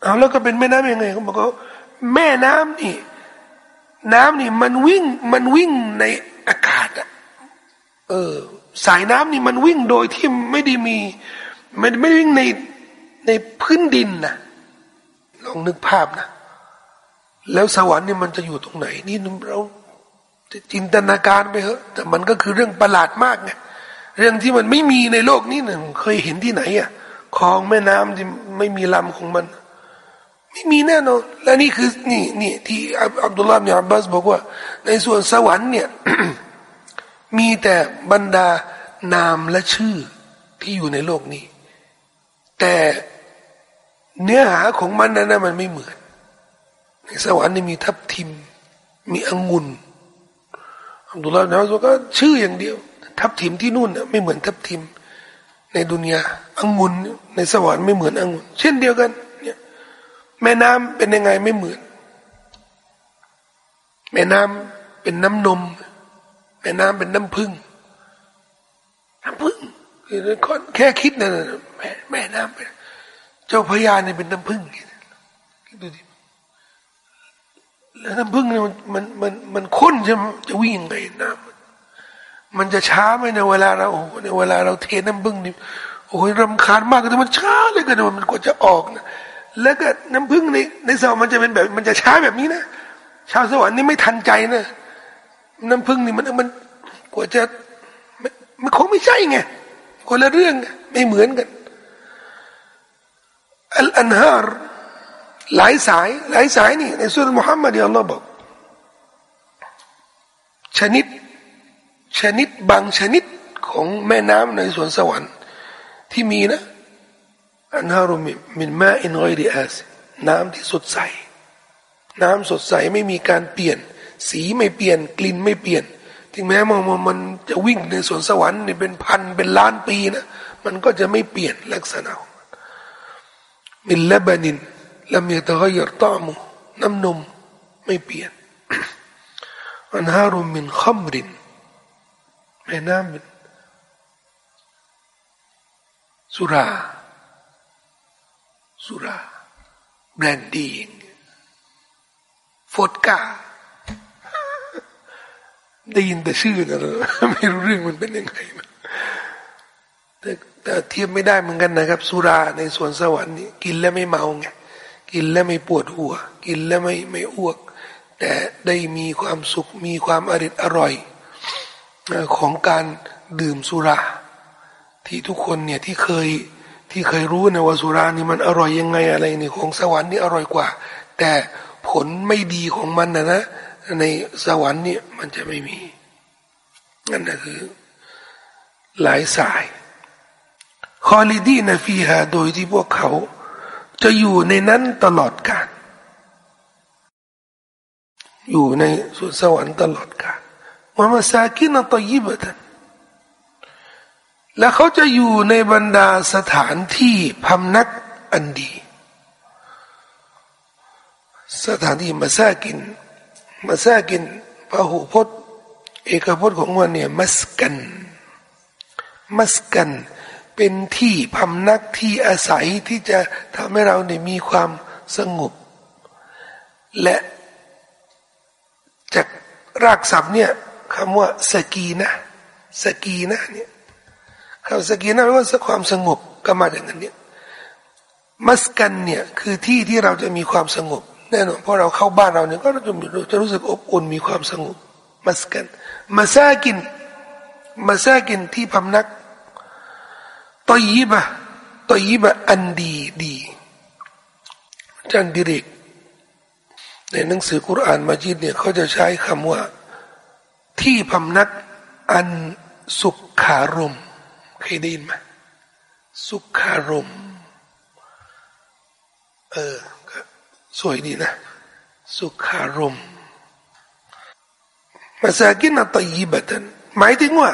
เอาแล้วก็เป็นแม่น้ำยังไงเขาบอกว่าแม่น้ำนี่ น้ำนี่มันวิ่งมันวิ่งในอากาศอะเออ สายน้ำนี่มันวิ่งโดยที่ไม่ได้มีไม่ไม่วิ่งในในพื้นดินนะลองนึกภาพนะ แล้วสวรรค์นี่มันจะอยู่ตรงไหน นี่เราจินตนาการไปเถอะ แต่มันก็คือเรื่องประหลาดมากไงเรื่องที่มันไม่มีในโลกนี้เนี่ยเคยเห็นที่ไหนอะคลองแม่น้ำที่ไม่มีลำของมัน ไม่มีแน่นอนและนี่คือนี่นี่ที่อับดุลลาห์เนี่ยอับบาสบอกว่า ในส่วนสวรรค์เนี่ย มีแต่บรรดานามและชื่อที่อยู่ในโลกนี้ แต่เนื้อหาของมันนั้นมันไม่เหมือน ในสวรรค์นี่มีทับทิม มีองุ่นอับดุลลาห์นะก็ชื่ออย่างเดียว ทับทิมที่นู่นไม่เหมือนทับทิม ในดุนยาองุ่นในสวรรค์ไม่เหมือนองุ่นเช่นเดียวกันเนี่ยแม่น้ำเป็นยังไงไม่เหมือน แม่น้ำเป็นน้ำนม แม่น้ำเป็นน้ำพึ่งน้ำพึ่งแค่คิดนะแม่แม่น้ำเป็นเจ้าพญาเนี่ยเป็นน้ำพึ่งคิดดูดิแล้วน้ำพึ่งเนี่ยมันมันมันข้นใช่ไหมจะวิ่งยังไงน้ำมันจะช้าไหมในเวลาเราในเวลาเราเทน้ำพึ่งนี่โอ้ยรำคาญมากแต่มันช้าเลยกันมันกว่าจะออกนะแล้วก็น้ำพึ่งในในสวรรค์มันจะเป็นแบบ มันจะช้าแบบนี้นะชาวสวรรค์นี่ไม่ทันใจนะ น้ำพึ่งนี่มันมันกว่าจะมันคงไม่ใช่ไงคนละเรื่องไม่เหมือนกันอัลอันฮาร์หลายสายหลายสายนี่ในสุรมุฮัมมัดอัลลอฮ์บอกชนิดชนิดบางชนิดของแม่น้ำในสวนสวรรค์ที่มีนะอันฮารุมิมินมาอินไอริอาสน้ำที่สดใส น้ำสดใสไม่มีการเปลี่ยน สีไม่เปลี่ยนกลิ่นไม่เปลี่ยน ถึงแม้มันมันจะวิ่งในสวนสวรรค์นี่เป็นพันเป็นล้านปีนะมันก็จะไม่เปลี่ยนลักษณะมิลลบานินลำยตะกยรตอมุน้ำนมไม่เปลี่ยนอันฮารุมินขมรินแม่น้ำเป็นสุรา สุราแบรนดีฟอดกา ได้ยินแต่ชื่อนะไม่รู้เรื่องมันเป็นยังไงแต่แต่เทียบไม่ได้เหมือนกันนะครับ สุราในสวนสวรรค์นี่กินแล้วไม่เมาไงกินแล้วไม่ปวดหัว กินแล้วไม่ไม่อ้วก แต่ได้มีความสุขมีความอริดอร่อยของการดื่มสุรา ที่ทุกคนเนี่ยที่เคยที่เคยรู้นะว่าสุรานี่มันอร่อยยังไงอะไรนี่ของสวรรค์นี่อร่อยกว่า แต่ผลไม่ดีของมันนะนะ ในสวรรค์เนี่ยมันจะไม่มีนั่นก็คือหลายสายคอลิดีนฟีฮาโดยที่พวกเขา จะอยู่ในนั้นตลอดกาลอยู่ในสุสวรรค์ตลอดกาลว่ามาซากินตอยิบะทันและเขาจะอยู่ในบรรดาสถานที่พำนักอันดี สถานที่มาซากิน มาซากินพหูพจน์ เอกพจน์ของมันเนี่ยมัสกัน มัสกัน เป็นที่พำนักที่อาศัยที่จะทำให้เราเนี่ยมีความสงบ และจากรากศัพท์เนี่ยคำว่าสกีนะสกีนะเนี่ยคำสกีนะแปลว่าความสงบก็มาจากนั้นเนี่ยมัสกันเนี่ยคือที่ที่เราจะมีความสงบ แน่นอนพอเราเข้าบ้านเราเนี่ยก็จะจะรู้สึกอบอุ่นมีความสงบมัสกันมาซากินมาซากินที่พำนักตอยีบะตอยีบะอันดีดีจันดิเรกในหนังสือกุรอานมาจิดเนี่ยเขาจะใช้คำว่า ที่พำนักอันสุขคารมเคยได้ยินไหมสุขคารมเออ สวยดีนะ สุขารมมาซากินตัยบะตันหมายถึงว่า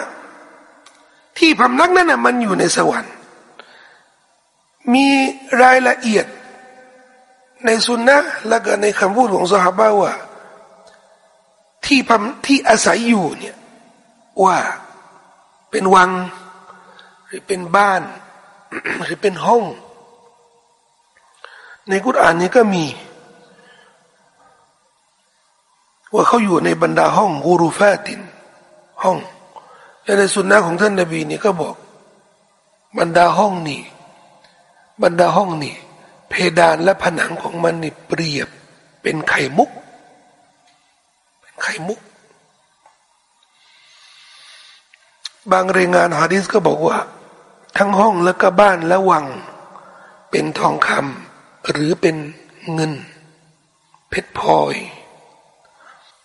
ที่พำนักนั้นนะมันอยู่ในสวรรค์ มีรายละเอียด ในสุนนะและก็ในคำพูดของสหาบาว่า ที่พำที่อาศัยอยู่เนี่ยว่าเป็นวัง หรือเป็นบ้าน หรือเป็นห้อง ในกุรอานนี้ก็มี ว่าเขาอยู่ในบรรดาห้องกูรูฟาติน ห้องและในสุนนะของท่านนาบีนี่ก็บอก บรรดาห้องนี่บรรดาห้องนี่เพดานและผนังของมันนี่เปรียบเป็นไข่มุก เป็นไข่มุก บางรายงานฮะดิษก็บอกว่า ทั้งห้องและก็บ้านและวัง เป็นทองคำหรือเป็นเงิน เพชรพลอย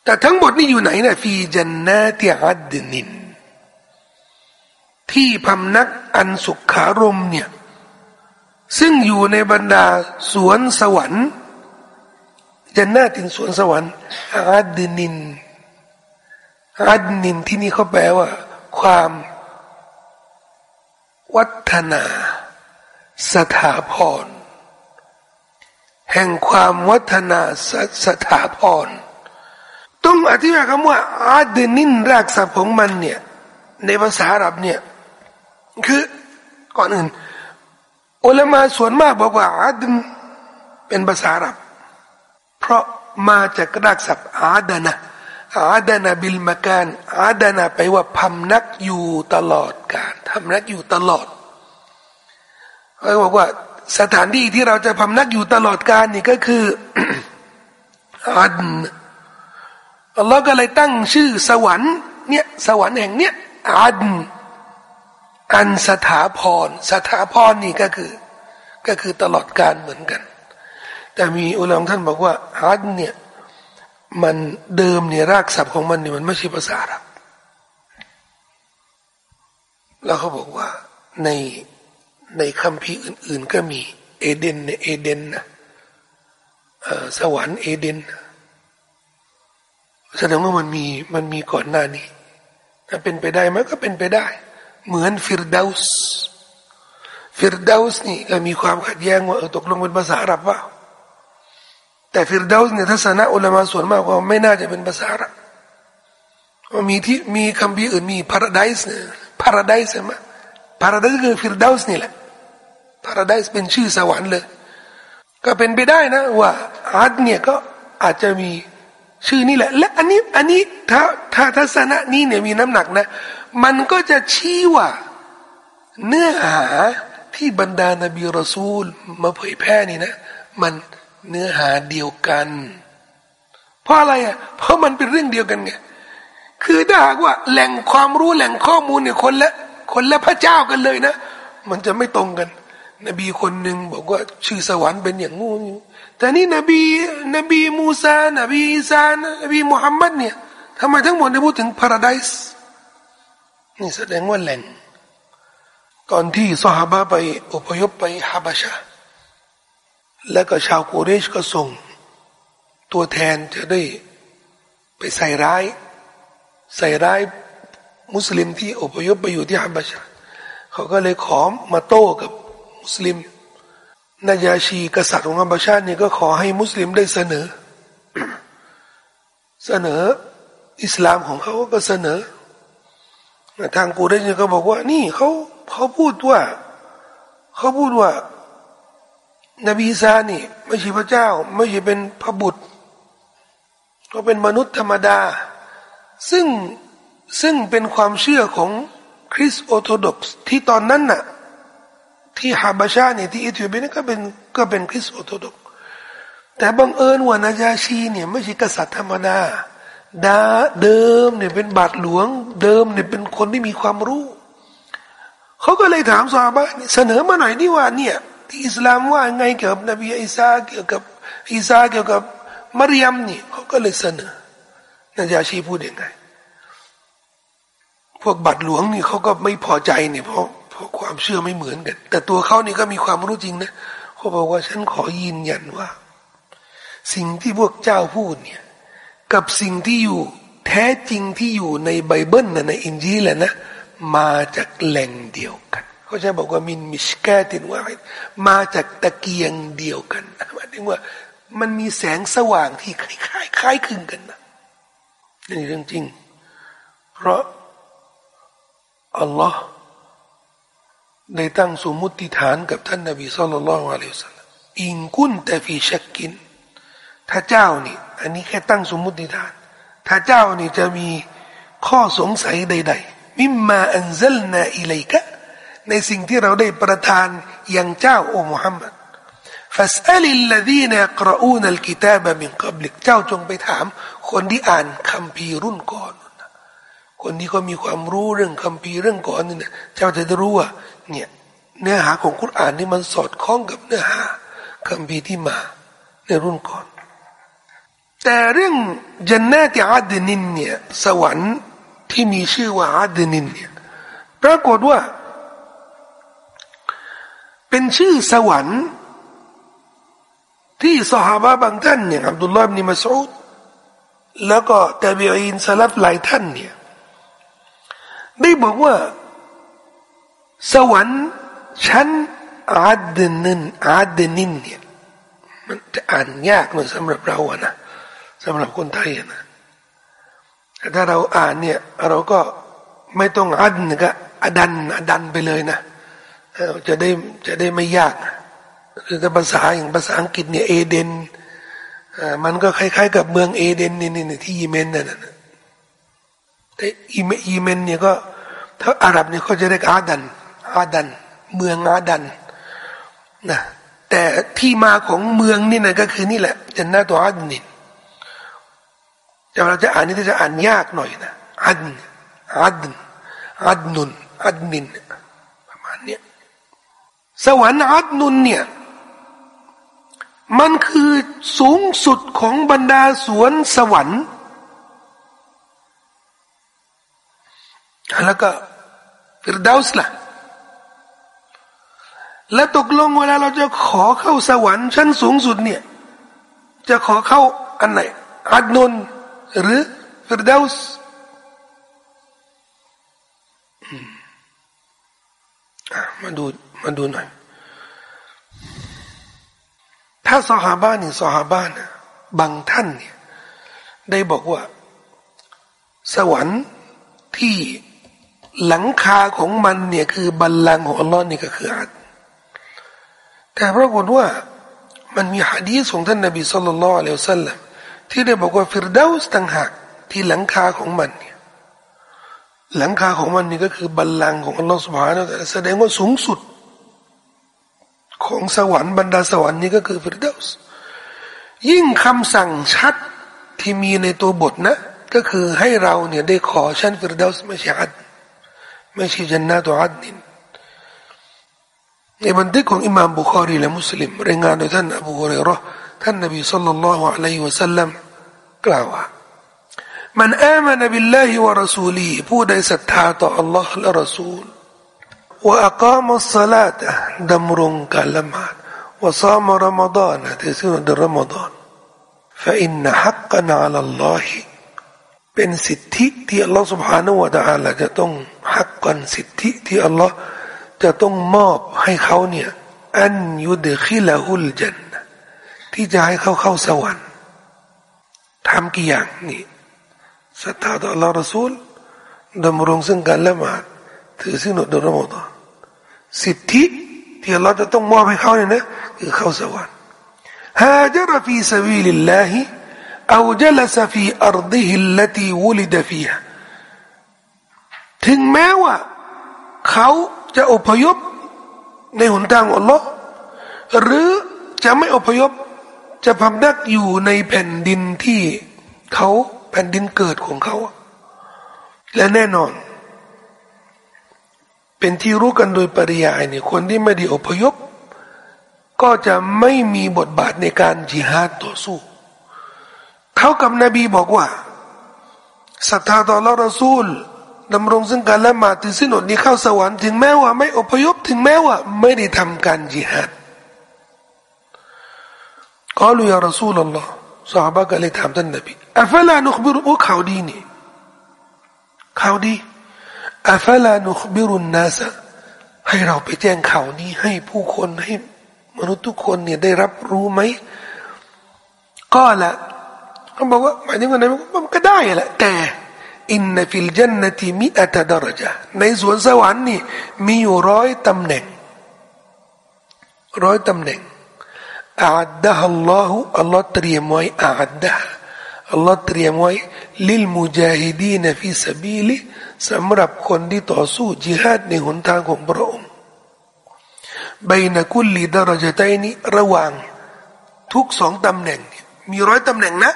แต่ทั้งหมดนี่อยู่ไหนนะฟีจันนาติอัดนิน ที่พำนักอันสุขารมเนี่ย ซึ่งอยู่ในบรรดาสวนสวรรค์จันนาตินสวนสวรรค์อัดนินอัดนินที่นี่เขาแปลว่า ความวัฒนา สถาพร แห่งความวัฒนาสถาพร ต้องอธิบายคำว่าอาดนินรากศัพท์ของมันเนี่ย ในภาษาอาหรับเนี่ย คือก่อนอื่นอุลามาส่วนมากบอกว่าอาดนเป็นภาษาอาหรับ เพราะมาจากรากศัพท์อาดนะอาดนะบิลมาการอาดนะไปว่าพำนักอยู่ตลอดการทำนักอยู่ตลอดเขาบอกว่าสถานที่ที่เราจะพำนักอยู่ตลอดการนี่ก็คืออาดน อัลลอฮ์ก็เลยตั้งชื่อสวรรค์เนี่ยสวรรค์แห่งเนี้ยอันอันสถาพรสถาพรนี่ก็คือ ก็คือตลอดการเหมือนกัน แต่มีอุลามท่านบอกว่าอันเนี่ยมันเดิมเนี่ยรากศัพท์ของมันเนี่ยมันไม่ใช่ภาษาอับแล้วเขาบอกว่าในในคำพีอื่น ๆ ก็มี เอเดนเนี่ยเอเดนนะสวรรค์เอเดนนะ แสดงว่ามันมีมันมีก่อนหน้านี้ถ้าเป็นไปได้มันก็เป็นไปได้ เหมือนฟิรดาสฟิรดาสนี่ก็มีความขัดแย้งว่าเออตกลงเป็นภาษาอาหรับว่าแต่ฟิรดาสเนี่ยทัศนะอุลามาส่วนมากว่าไม่น่าจะเป็นภาษาอาหรับว่ามีที่มีคำพีอื่นมีพาราไดส์เนี่ยพาราไดส์ใช่ไหมพาราไดส์คือฟิรดาสนี่แหละพาราไดส์เป็นชื่อสวรรค์เลย ก็เป็นไปได้นะ ว่าอาดเนี่ยก็อาจจะมี ชื่อนี่แหละ และอันนี้อันนี้ถ้าถ้าทัศนะนี้เนี่ยมีน้ำหนักนะ มันก็จะชี้ว่า เนื้อหาที่บรรดานบีรอซูล มาเผยแพร่นี่นะ มันเนื้อหาเดียวกัน เพราะอะไรอะเพราะมันเป็นเรื่องเดียวกันไงคือถ้าหากว่าแหล่งความรู้แหล่งข้อมูลเนี่ยคนละคนละพระเจ้ากันเลยนะ มันจะไม่ตรงกัน นบีคนหนึ่งบอกว่าชื่อสวรรค์เป็นอย่างงู้ แต่นี่นบีนบีมูซานบีอีสานบีมุฮัมมัดเนี่ยทำไมทั้งหมดได้พูดถึงพาราไดส์นี่แสดงว่าแหล่งก่อนที่สหบาไปอพยพไปฮาบาชาแล้วก็ชาวกูเรชก็ส่ง ตัวแทนจะได้ไปใส่ร้าย ใส่ร้ายมุสลิมที่อพยพไปอยู่ที่ฮาบาชาเขาก็เลยขอมาโต้กับมุสลิม นายาชีกษัตริย์ของอับบาชาตินี่ก็ขอให้มุสลิมได้เสนอ เสนออิสลามของเขาก็เสนอทางกูได้ยินก็บอกว่า นี่เขาเขาพูดว่าเขาพูดว่า นบีซานี่ ไม่ใช่พระเจ้า ไม่ใช่เป็นพระบุตรเขาเป็นมนุษย์ธรรมดา ซึ่งซึ่งเป็นความเชื่อของคริสต์ออโธดอกซ์ที่ตอนนั้นน่ะ ที่ฮาบาชาเนี่ยที่อิธิโอเปียนี่ก็เป็นก็เป็นคริสต์ออร์โธดอกซ์แต่บังเอิญว่านาจาชีเนี่ยไม่ใช่กษัตริย์ธรรมดาดาเดิมเนี่ยเป็นบาทหลวง เดิมเนี่ยเป็นคนที่มีความรู้ เขาก็เลยถามซอฮาบะฮ์เสนอมาหน่อยนี่ว่าเนี่ยที่อิสลามว่าไงเกี่ยวกับนบีอิสาเกี่ยวกับอิสาเกี่ยวกับมารยมนี่เขาก็เลยเสนอนาจาชีพูดยังไง พวกบัตรหลวงนี่เขาก็ไม่พอใจเนี่ยเพราะ ราะความเชื่อไม่เหมือนกัน แต่ตัวเขานี่ก็มีความรู้จริงนะเขาบอกว่าฉันขอยืนยันว่า สิ่งที่พวกเจ้าพูดเนี่ย กับสิ่งที่อยู่แท้จริงที่อยู่ในไบเบิลนะในอินจีแหละนะมาจากแหล่งเดียวกันเขาจะบอกว่ามินมิชแกตินว่ามาจากตะเกียงเดียวกันหมายถึงว่า มันมีแสงสว่างที่คล้ายๆคล้ายคลึงกันนะนี่เรื่องจริง เพราะอัลลอฮ์ ได้ตั้งสมมติฐานกับท่านนบีสุลต่านละอัลลอฮฺสัลลัมอิงกุนแต่ฟีชักกิน ถ้าเจ้านี่ อันนี้แค่ตั้งสมมติฐาน ถ้าเจ้านี่จะมีข้อสงสัยใด ๆ มิมมาอันซัลนาอิเลกะในสิ่งที่เราได้ประทานอย่างเจ้าโอ้มุฮัมมัดفاسأل الذين يقرءون الكتاب من قبلك เจ้าจงไปถาม คนที่อ่านคัมภีร์รุ่นก่อน คนที่เขามีความรู้เรื่องคัมภีร์เรื่องก่อนนี่นะเจ้าจะรู้ว่าเนี่ยเนื้อหาของกุรอานนี่มันสอดคล้องกับเนื้อหาคัมภีร์ที่มาในรุ่นก่อน แต่เรื่องجنات عدن เนี่ยสวรรค์ที่มีชื่อว่าอาดนินเนี่ยปรากฏว่า เป็นชื่อสวรรค์ที่สหาบะบางท่านเนี่ยอับดุลลาห์บินมัสอุดแล้วก็ตาบีอินสลับหลายท่านเนี่ย ได้บอกว่า สวรรค์ชั้นอาดนินอาดนินเนี่ยมันจะอ่านยากหน่อยสำหรับเราอะนะสำหรับคนไทยนะถ้าเราอ่านเนี่ย เราก็ไม่ต้องอัดก็อดันอดันไปเลยนะจะได้จะได้ไม่ยากคือภาษาอย่างภาษาอังกฤษเนี่ยเอเดนมันก็คล้ายๆ กับเมืองเอเดนนี่ที่ยีเมนนั่นนะ แต่ยีเมนเนี่ยก็ถ้าอาหรับเนี่ยเขาจะเรียกอาดัน อาดัน เมืองอาดันนะแต่ที่มาของเมืองนี่นะก็คือนี่แหละจันนาตัวอาดนินแต่เราจะอ่านนี่จะอ่านยากหน่อยนะอัดอัดอัดนุนอัดนินประมาณเนี้ยสวรรค์อัดนุนเนี่ยมันคือสูงสุดของบรรดาสวนสวรรค์ แล้วก็ฟิรดาสละและตกลงเวลาเราจะขอเข้าสวรรค์ชั้นสูงสุดเนี่ย จะขอเข้าอันไหนอัดนนหรือฟิรดาสมาดูมาดูหน่อย ถ้าสหาบ้านนี่สหาบ้านบางท่านเนี่ย ได้บอกว่า สวรรค์ที่ หลังคาของมันเนี่ยคือบัลลังก์ของอัลลอฮ์นี่ก็คืออัดแต่ปรากฏว่ามันมีฮะดีษของท่านนบีสุลต่านละอัลลอฮ์สัลลัมที่ได้บอกว่าฟิรดาสต่างหากที่หลังคาของมันเนี่ยหลังคาของมันนี่ก็คือบัลลังก์ของอัลลอฮ์สุบฮานะแสดงว่าสูงสุด ของสวรรค์บรรดาสวรรค์นี้ก็คือฟิรดาสยิ่งคำสั่งชัดที่มีในตัวบทนะ ก็คือให้เราเนี่ยได้ขอชั้นฟิรเดาส์ไม่ใช่จันนาตัวอัด นินในบันทึกของอิมามบุคารีและมุสลิมรายงานโดยท่านอบูฮุเรรอท่านนบีสัลลัลลอฮุอะลัยฮิวะสัลลัมกล่าวว่ามันอามันบิลลาฮิวะรอซูลีผู้ใดศรัทธาต่อ Allah และรอซูล وأقام الصلاة دمر كالمات وصام رمضان تسون رمضان فإن حقا على الله เป็นสิทธิที่อัลลอฮฺสุบฮานาอัลลอฮฺจะต้องหักกันสิทธิที่อัลลอฮฺจะต้องมอบให้เขาเนี่ยอันยุดขีละฮุลจันที่จะให้เขาเข้าสวรรค์ทำกี่อย่างนี่ศรัทธาต่ออัลลอฮฺรสูลดำรงซึ่งการละหมาดถือศีลอดเดือนรอมฎอนสิทธิที่อัลลอฮ์จะต้องมอบให้เขาเนี่ยนะคือเข้าสวรรค์هاجر في سبيل الله أو جلس في أرضه التي ولد فيها ถึงแม้ว่า เขาจะอพยพในหนทางอัลลอฮ์หรือจะไม่อพยพจะพำนักอยู่ในแผ่นดินที่เขาแผ่นดินเกิดของเขา และแน่นอน เป็นที่รู้กันโดยปริยายเนี่ยคนที่ไม่ได้อพยพ ก็จะไม่มีบทบาทในการจิฮาดต่อสู้ เท่ากับนบีบอกว่าศรัทธาต่อละรสูลดำรงซึ่งการละหมาดถึงสิ้นอดนี้เข้าสวรรค์ถึงแม้ว่าไม่อพยพถึงแม้ว่า ไม่ได้ทำการจิฮาดกล่าว يا رسول الله ซอฮาบะฮ์ก็เลยถามท่านนบี أفلا نخبر ข่าวดีนี่ข่าวดี أفلا نخبر الناس ให้เราไปแจ้งข่าวนี้ ให้ผู้คนให้มนุษย์ทุกคนเนี่ยได้รับรู้ไหมقال เขาบอกว่าหมายถึงว่าไงมันก็ได้แหละแต่ إن في الجنة مائة درجة ในสวนสวรรค์นี่มีอยู่ร้อยตำแหน่ง ร้อยตำแหน่งأعدها الله อัลลอฮ์เตรียมไว้ أعد อัลลอฮ์เตรียมไว้ للمجاهدين في سبيله สำหรับคนที่ต่อสู้จิฮาดในหนทางของพระองค์بين كل درجتين ระหว่างทุกสองตำแหน่ง มีร้อยตำแหน่งนะ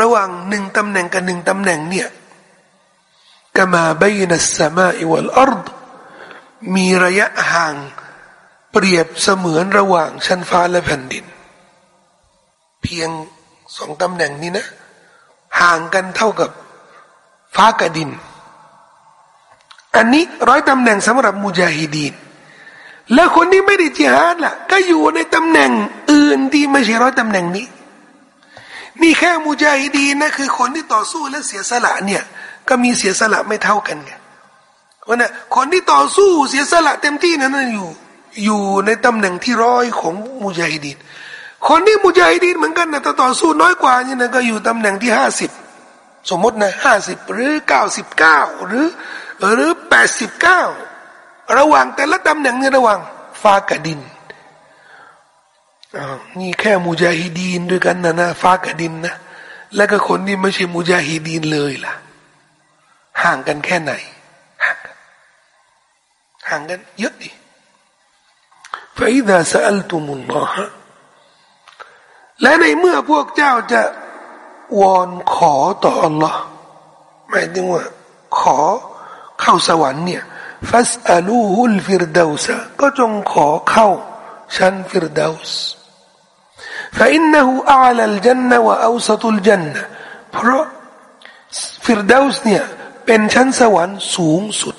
ระหว่างหนึ่งตำแหน่งกับหนึ่งตำแหน่งเนี่ย كما بين السماء والأرضมีระยะห่างเปรียบเสมือนระหว่างชั้นฟ้าและแผ่นดิน เพียงสองตำแหน่งนี้นะ ห่างกันเท่ากับฟ้ากับดิน อันนี้ร้อยตำแหน่งสำหรับมุจาฮิดีนแล้วคนที่ไม่ได้จิฮาดล่ะ ก็อยู่ในตำแหน่งอื่นที่ไม่ใช่ร้อยตำแหน่งนี้ นี่แค่มุจาฮิดีนนะคือคนที่ต่อสู้และเสียสละเนี่ย ก็มีเสียสละไม่เท่ากันไงวันน่ะคนที่ต่อสู้เสียสละเต็มที่นั้นอยู่อยู่ในตำแหน่งที่ร้อยของมุจาฮิดีนคนที่มุจาฮิดีนเหมือนกันนะแต่ต่อสู้น้อยกว่านี่นะก็อยู่ตำแหน่งที่ห้าสิบสมมตินะห้าสิบหรือเก้าสิบเก้าหรือหรือแปดสิบเก้าระหว่างแต่ละตำแหน่งเนี่ยระหว่างฟ้ากับดิน นี่แค่มุจาฮิดีนด้วยกันนะนะฟ้ากับดินนะแล้วก็คนที่ไม่ใช่มุจาฮิดีนเลยล่ะ ห่างกันแค่ไหน ห่างกันห่างกันเยอะดิ فإذا سألتم الله และในเมื่อพวกเจ้าจะวอนขอต่ออัลลอฮ์หมายถึงว่า ขอเข้าสวรรค์เนี่ยฟัสอาลูฮุลฟิรดาวส์ก็จงขอเข้าชั้นฟิรดาวส์ فإنه أعلى الجنة وأوسط الجنة เพราะฟิรดาวส์เนี่ยเป็นชั้นสวรรค์สูงสุด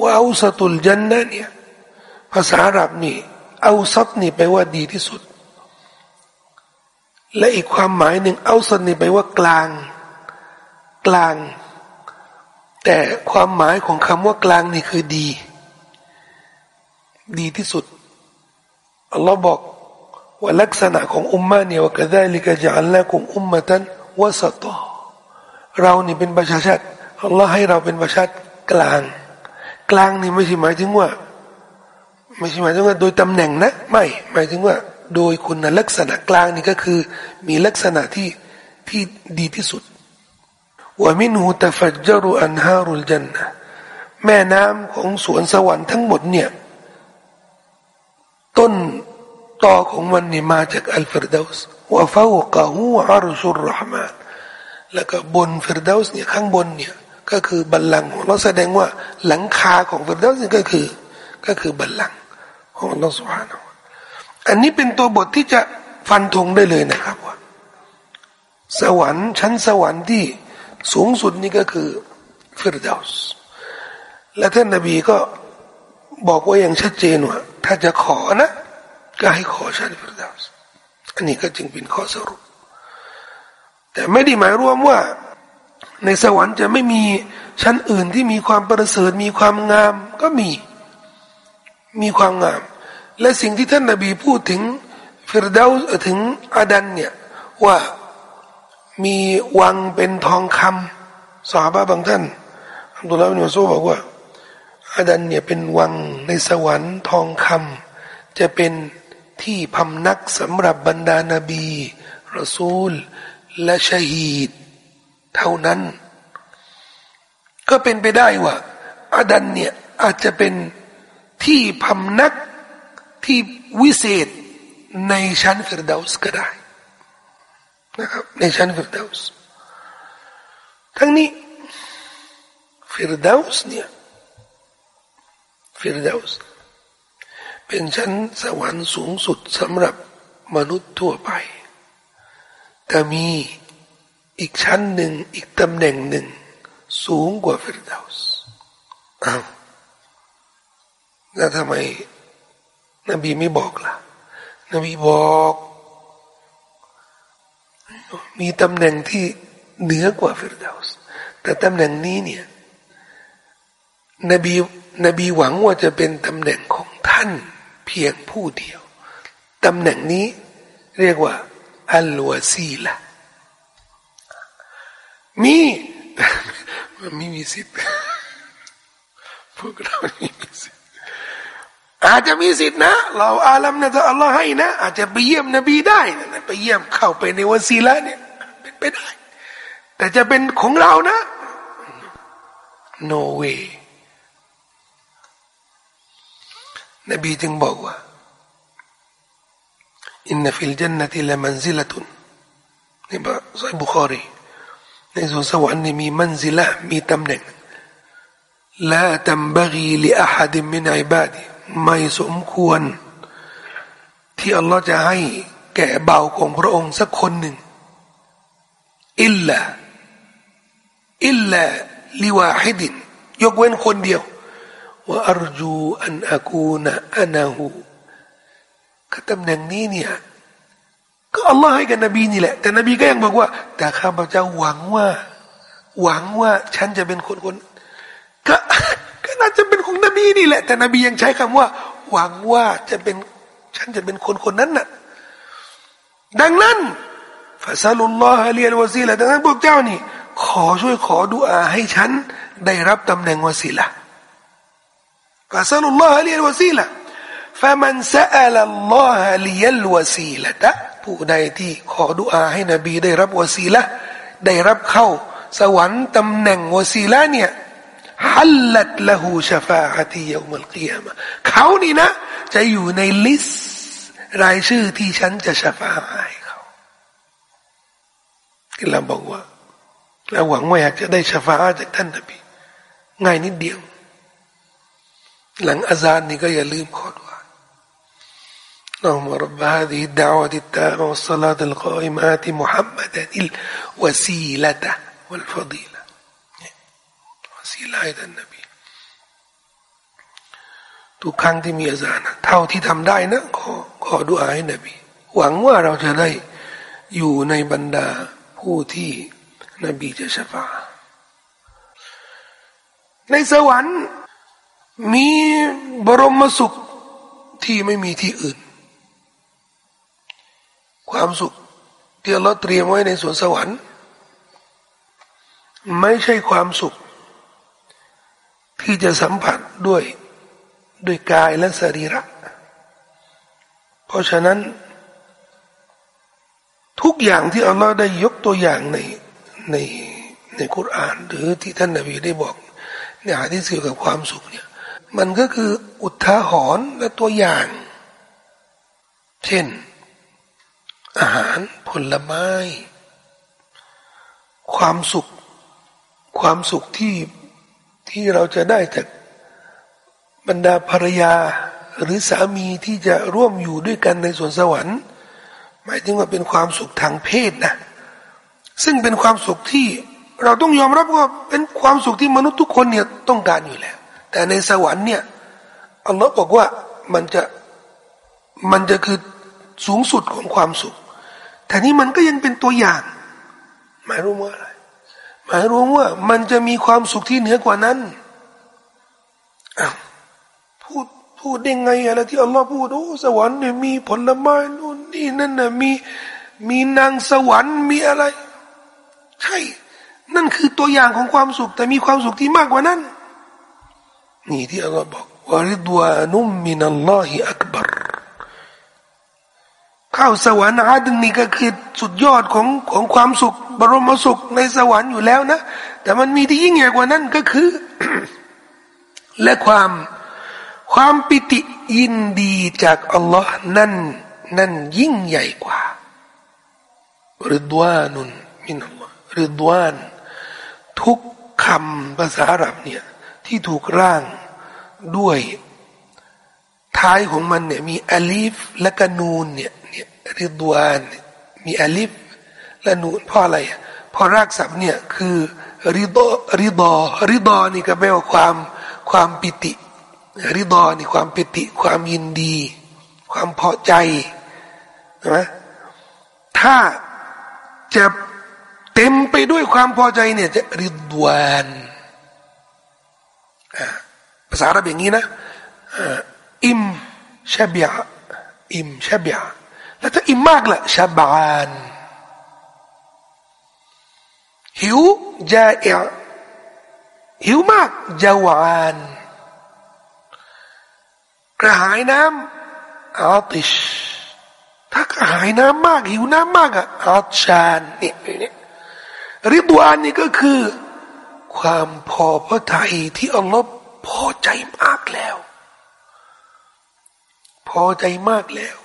ว่าอัลสตุลจันนะเนี่ยภาษาอาหรับนี่อัลซัตนี่แปลว่าดีที่สุด และอีกความหมายหนึ่งอัลซัตนี่แปลว่ากลาง กลางแต่ความหมายของคำว่ากลางนี่คือดี ดีที่สุดอัลลอฮ์บอก ว่าลักษณะของอุมมาเนี่ยว่ากระได้ลิกจะอัลละกุมอุมมาตันวสตอเรานี่เป็นประชาชาติอัลลอฮ์ให้เราเป็นประชาชาติกลาง กลางนี่ไม่ใช่หมายถึงว่า ไม่ใช่หมายถึงว่า โดยตำแหน่งนะ ไม่ หมายถึงว่า โดยคุณลักษณะกลางนี่ก็คือ มีลักษณะที่ที่ดีที่สุดว่ามินหูตฟัจจรุอันฮารุลจันนะแม่น้ำของสวนสวรรค์ทั้งหมดเนี่ย ต้น ต่อของมันนี่มาจากอัลฟิรดาสว่าฟาวกะฮูอารุชุรรหมานแล้วก็บนฟิรดาสเนี่ยข้างบนเนี่ยก็คือบัลลังก์ของเราแสดงว่าหลังคาของฟิรดาสนี่ก็คือก็คือบัลลังก์ของเราสุภาพอันนี้เป็นตัวบทที่จะฟันธงได้เลยนะครับว่า สวรรค์ชั้นสวรรค์ที่สูงสุดนี่ก็คือฟิรดาสและท่านนบีก็บอกว่าอย่างชัดเจนว่าถ้าจะขอนะ ก็ให้ขอชั้นฟิรดาสอันนี้ก็จึงเป็นข้อสรุป แต่ไม่ได้หมายรวมว่า ในสวรรค์จะไม่มีชั้นอื่นที่มีความประเสริฐมีความงามก็มี มีความงาม และสิ่งที่ท่านนบีพูดถึงฟิรดาสถึงอาดันเนี่ยว่ามีวังเป็นทองคำสาบะบางท่านอับดุลลาห์บินมัสูบอกว่าอาดันเนี่ยเป็นวังในสวรรค์ทองคำจะเป็น ที่พำนักสำหรับบรรดานาบีรอซูล และชาฮีดเท่านั้น ก็เป็นไปได้ว่าอาดันเนี่ยอาจจะเป็นที่พำนักที่วิเศษในชั้นฟิรดาสก็ได้นะครับในชั้นฟิรดาสทั้งนี้ฟิรดาสเนี่ยฟิรดาส เป็นชั้นสวรรค์สูงสุดสำหรับมนุษย์ทั่วไป แต่มีอีกชั้นหนึ่งอีกตำแหน่งหนึ่ง สูงกว่าฟิรดาสอ้าวแล้วทำไม นบีไม่บอกล่ะ นบีบอก มีตำแหน่งที่เหนือกว่าฟิรดาสแต่ตำแหน่งนี้เนี่ย นบีนบีหวังว่าจะเป็นตำแหน่งของท่าน เพียงผู้เดียวตำแหน่งนี้เรียกว่า อัลวาซีละมีมันไม่มีสิทธิ์พวกเราไม่มีสิทธิ์อาจจะมีสิทธิ์นะ เราอาลัมนะจะอัลลอฮ์ให้นะ อาจจะไปเยี่ยมนบีได้นะไปเยี่ยมเข้าไปในวาซีละเนี่ยเป็นไปได้ แต่จะเป็นของเรานะ no way นบีจึงบอกว่าอินนฟิลจันนติละมันซิลตุนนี่บะซอยบุคอรีในสวนสวรรค์นี่มีมันซิละมีตำแหน่งละตัมบกีลิอาฮัดิมินอิบาดีไม่สมควร ที่อัลลอฮ์จะให้แก่เบาของพระองค์สักคนหนึ่งอิลลาอิลลาลิวาฮิดินยกเว้นคนเดียว ว่าอรจูอันอากูนะอานาหูก็ตำแหน่งนี้เนี่ยก็อัลลอฮ์ให้กับนบีนี่แหละ แต่นบีก็ยังบอกว่า แต่ข้าพเจ้าหวังว่า หวังว่าฉันจะเป็นคนคนก็ก็น่าจะเป็นของนบีนี่แหละ แต่นบียังใช้คำว่า หวังว่าจะเป็นฉันจะเป็นคนคนนั้นน่ะดังนั้นฟาซาลุลลอฮะเลียลวาซีละดังนั้นพวกเจ้านี่ ขอช่วยขอดุอาให้ฉันได้รับตำแหน่งวาซีละ فاسألوا الله لي الوسيلة فمن سأل الله لي الوسيلة ผู้ใดที่ขอดุอาให้นบีได้รับวาซีละได้รับเข้า สวรรค์ตำแหน่งวาซีละเนี่ย حلت له شفاعتي يوم القيامة เขานี่นะ จะอยู่ใน list รายชื่อที่ฉันจะชะฟาอะฮ์ให้เขาเราบอกว่าเราหวังว่าอยากจะได้ชะฟาอะฮ์จากท่านนบีง่ายนิดเดียว หลังอาซานนี่ก็อย่าลืมขอดุอา اللهم رب هذه الدعوة التامة والصلاة القائمة محمدا الوسيلة والفضيلة وسيلة إلى النبي ทุกครั้งที่มีอาจารย์เท่าที่ทำได้นะขอขอดุอาให้นบีหวังว่าเราจะได้อยู่ในบรรดาผู้ที่นบีจะชฟาในสวรรค์ มีบรมสุขที่ไม่มีที่อื่น ความสุขที่เราเตรียมไว้ในสวนสวรรค์ ไม่ใช่ความสุข ที่จะสัมผัสด้วยด้วยกายและสรีระ เพราะฉะนั้น ทุกอย่างที่อัลลอฮ์ได้ยกตัวอย่างในในในคุราน หรือที่ท่านนบีได้บอกในหาที่เกี่ยวกับความสุขเนี่ย มันก็คืออุทาหรณ์และตัวอย่าง เช่น อาหารผลไม้ ความสุข ความสุขที่ที่เราจะได้จากบรรดาภรรยาหรือสามีที่จะร่วมอยู่ด้วยกันในสวนสวรรค์ หมายถึงว่าเป็นความสุขทางเพศนะ ซึ่งเป็นความสุขที่เราต้องยอมรับว่าเป็นความสุขที่มนุษย์ทุกคนเนี่ยต้องการอยู่แล้ว แต่ในสวรรค์เนี่ยอัลลอฮ์บอกว่ามันจะมันจะคือสูงสุดของความสุข แต่นี้มันก็ยังเป็นตัวอย่างหมายรู้ว่าอะไรหมายรู้ว่ามันจะมีความสุขที่เหนือกว่านั้นพูดพูดได้ไงอะไรที่อัลลอฮ์พูดโอ้สวรรค์เนี่ยมีผลไม้นู่นนี่นั่นน่ะมีมีนางสวรรค์มีอะไร ใช่ นั่นคือตัวอย่างของความสุข แต่มีความสุขที่มากกว่านั้น นี่ที่อัลลอฮ์บอกวาริดวานุมมินัลลอฮิอักบารข้าวสวรรค์อาดนี่ก็คือสุดยอดของของความสุข บรมสุขในสวรรค์อยู่แล้วนะ แต่มันมีที่ยิ่งใหญ่กว่านั้นก็คือ และความความปิติยินดีจากอัลลอฮ์นั่นนั่นยิ่งใหญ่กว่าริดวานุนมินัลลอฮ์ริดวาน ทุกคำภาษาอาหรับเนี่ย ที่ถูกร่างด้วย ท้ายของมันเนี่ยมีอลิฟและกนูนเนี่ยเนี่ยริดวานมีอลิฟและนูนเพราะอะไรเพราะรากศัพท์เนี่ยคือริดอริดอริดอนี่ก็แปลว่าความความปิติริดอนี่ความปิติ ความยินดี ความพอใจใช่ไหมถ้าจะเต็มไปด้วยความพอใจเนี่ยจะริดวาน ภาษาอาหรับอย่างนี้นะอิมชาบิยอิมชาบิยแล้วถ้าอิ่มมากล่ะชาบานหิวจาเอหิวมากจาวานกระหายน้ำอาติชถ้ากระหายน้ำมาก หิวน้ำมากอะอาชานเนี่ยเนี่ยริดวานนี่ก็คือ ความพอพระทัยที่อัลลอฮ์ พอใจมากแล้ว พอใจมากแล้ว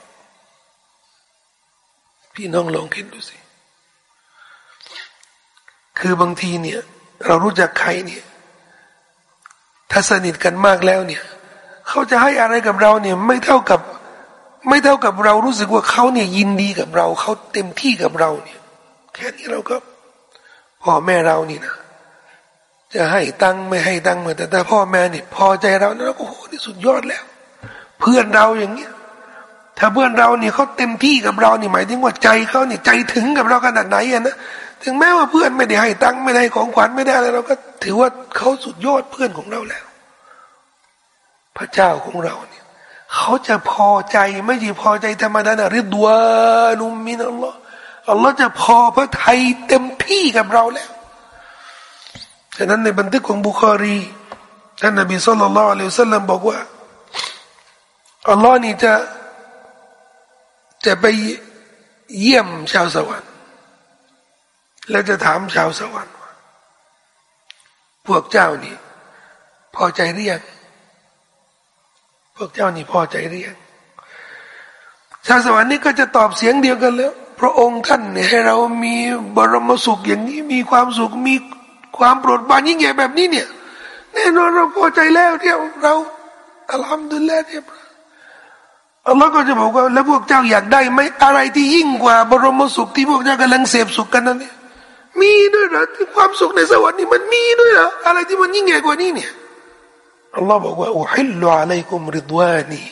พี่น้องลองคิดดูสิ คือบางทีเนี่ย เรารู้จักใครเนี่ย ถ้าสนิทกันมากแล้วเนี่ย เขาจะให้อะไรกับเราเนี่ย ไม่เท่ากับ ไม่เท่ากับเรารู้สึกว่าเขาเนี่ยยินดีกับเรา เขาเต็มที่กับเราเนี่ย แค่นี้เราก็พ่อแม่เรานี่นะ จะให้ตังไม่ให้ตังเหมือนแต่แต่พ่อแม่เนี่ยพอใจเราเนี่ยโอ้โหนี่สุดยอดแล้ว เพื่อนเราอย่างเงี้ย ถ้าเพื่อนเราเนี่ยเขาเต็มที่กับเรานี่หมายถึงว่าใจเขาเนี่ยใจถึงกับเราขนาดไหนอะนะถึงแม้ว่าเพื่อนไม่ได้ให้ตังไม่ได้ของขวัญไม่ได้อะไรเราก็ถือว่าเขาสุดยอดเพื่อนของเราแล้ว พระเจ้าของเราเนี่ยเขาจะพอใจไม่ใช่พอใจธรรมดานะริดวานุมินอัลลอฮ์อัลลอฮ์จะพอพระไทยเต็มที่กับเราแล้ว ฉะนั้นในบันทึกของบุคอรีท่านนบีสุลต่านละอัลลอฮ์สัลลัมบอกว่าอัลลอฮ์นี่จะจะไปเยี่ยมชาวสวรรค์ แล้วจะถามชาวสวรรค์ว่าพวกเจ้านี่ พอใจหรือยังพวกเจ้านี่พอใจหรือยังชาวสวรรค์นี่ก็จะตอบเสียงเดียวกันแล้ว พระองค์ท่านเนี่ยให้เรามีบรมสุขอย่างนี้มีความสุขมี ความโปรดปรานยิ่งใหญ่แบบนี้เนี่ยแน่นอนเราพอใจแล้วที่เราอัลฮัมดุลิลลาห์เนี่ยอัลลอฮ์ก็จะบอกว่าแล้วพวกเจ้าอยากได้ไหมอะไรที่ยิ่งกว่า บรมสุขที่พวกเจ้ากำลังเสพสุขกันนั่นเนี่ยมีด้วยเหรอที่ความสุขในสวรรค์นี่มันมีด้วยเหรออะไรที่มันยิ่งใหญ่กว่านี้เนี่ยอัลลอฮ์บอกว่าอุฮิลลุอะลัยกุมริดวานี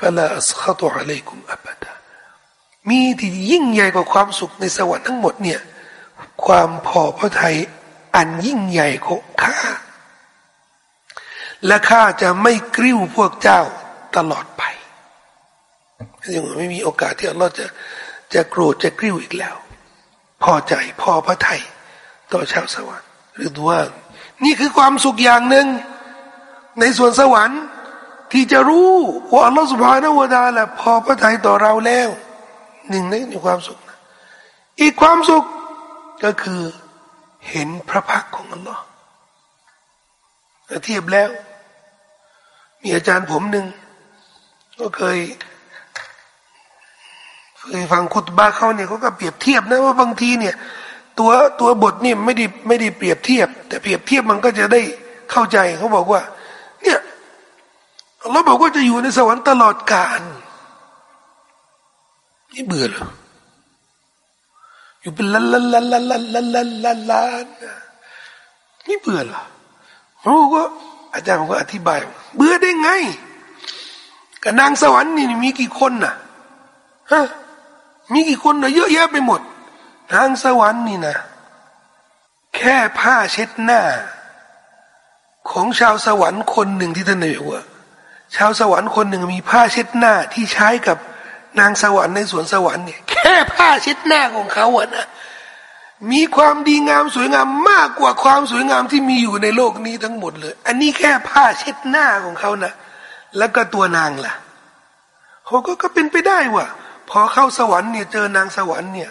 ฟะลาอัสขตุอะลัยกุมอับดามีที่ยิ่งใหญ่กว่าความสุขในสวรรค์ทั้งหมดเนี่ยความพอพระทัย อันยิ่งใหญ่ของข้า และข้าจะไม่กริ้วพวกเจ้าตลอดไปยังไม่มีโอกาสที่อัลลอฮ์จะจะโกรธจะกริ้วอีกแล้ว พอใจพอพระไทยต่อชาวสวรรค์หรือว่านี่คือความสุขอย่างหนึ่ง ในส่วนสวรรค์ที่จะรู้ว่าอัลลอฮ์สุบฮานาวดาละพอพระทัยต่อเราแล้วหนึ่งในความสุขนะอีกความสุขก็คือ เห็นพระพักของอัลลอฮ์เทียบแล้ว มีอาจารย์ผมหนึ่งก็เคยเคยฟังคุตบาเขาเนี่ยเขาก็เปรียบเทียบนะว่าบางทีเนี่ย ตัวตัวบทนี่ไม่ได้ไม่ได้เปรียบเทียบ แต่เปรียบเทียบมันก็จะได้เข้าใจเขาบอกว่า เนี่ยเราบอกว่าจะอยู่ในสวรรค์ตลอดกาลนี่เบื่อเหรอ อยู่เป็นล้านล้านล้านล้านล้านล้านล้านล้านล้านนี่เบื่อเหรอเขาก็อาจารย์เขาก็อธิบาย เบื่อได้ไงกับนางสวรรค์นี่มีกี่คนน่ะฮะมีกี่คนนะเยอะแยะไปหมดทางสวรรค์นี่นะแค่ผ้าเช็ดหน้า ของชาวสวรรค์คนหนึ่งที่ท่านเอ่ว่าชาวสวรรค์คนหนึ่งมีผ้าเช็ดหน้าที่ใช้กับ นางสวรรค์ในสวนสวรรค์เนี่ยแค่ผ้าเช็ดหน้าของเขาอะนะมีความดีงามสวยงามมากกว่าความสวยงามที่มีอยู่ในโลกนี้ทั้งหมดเลย อันนี้แค่ผ้าเช็ดหน้าของเขานะ แล้วก็ตัวนางล่ะเขาก็ก็เป็นไปได้ว่าพอเข้าสวรรค์เนี่ยเจอนางสวรรค์เนี่ย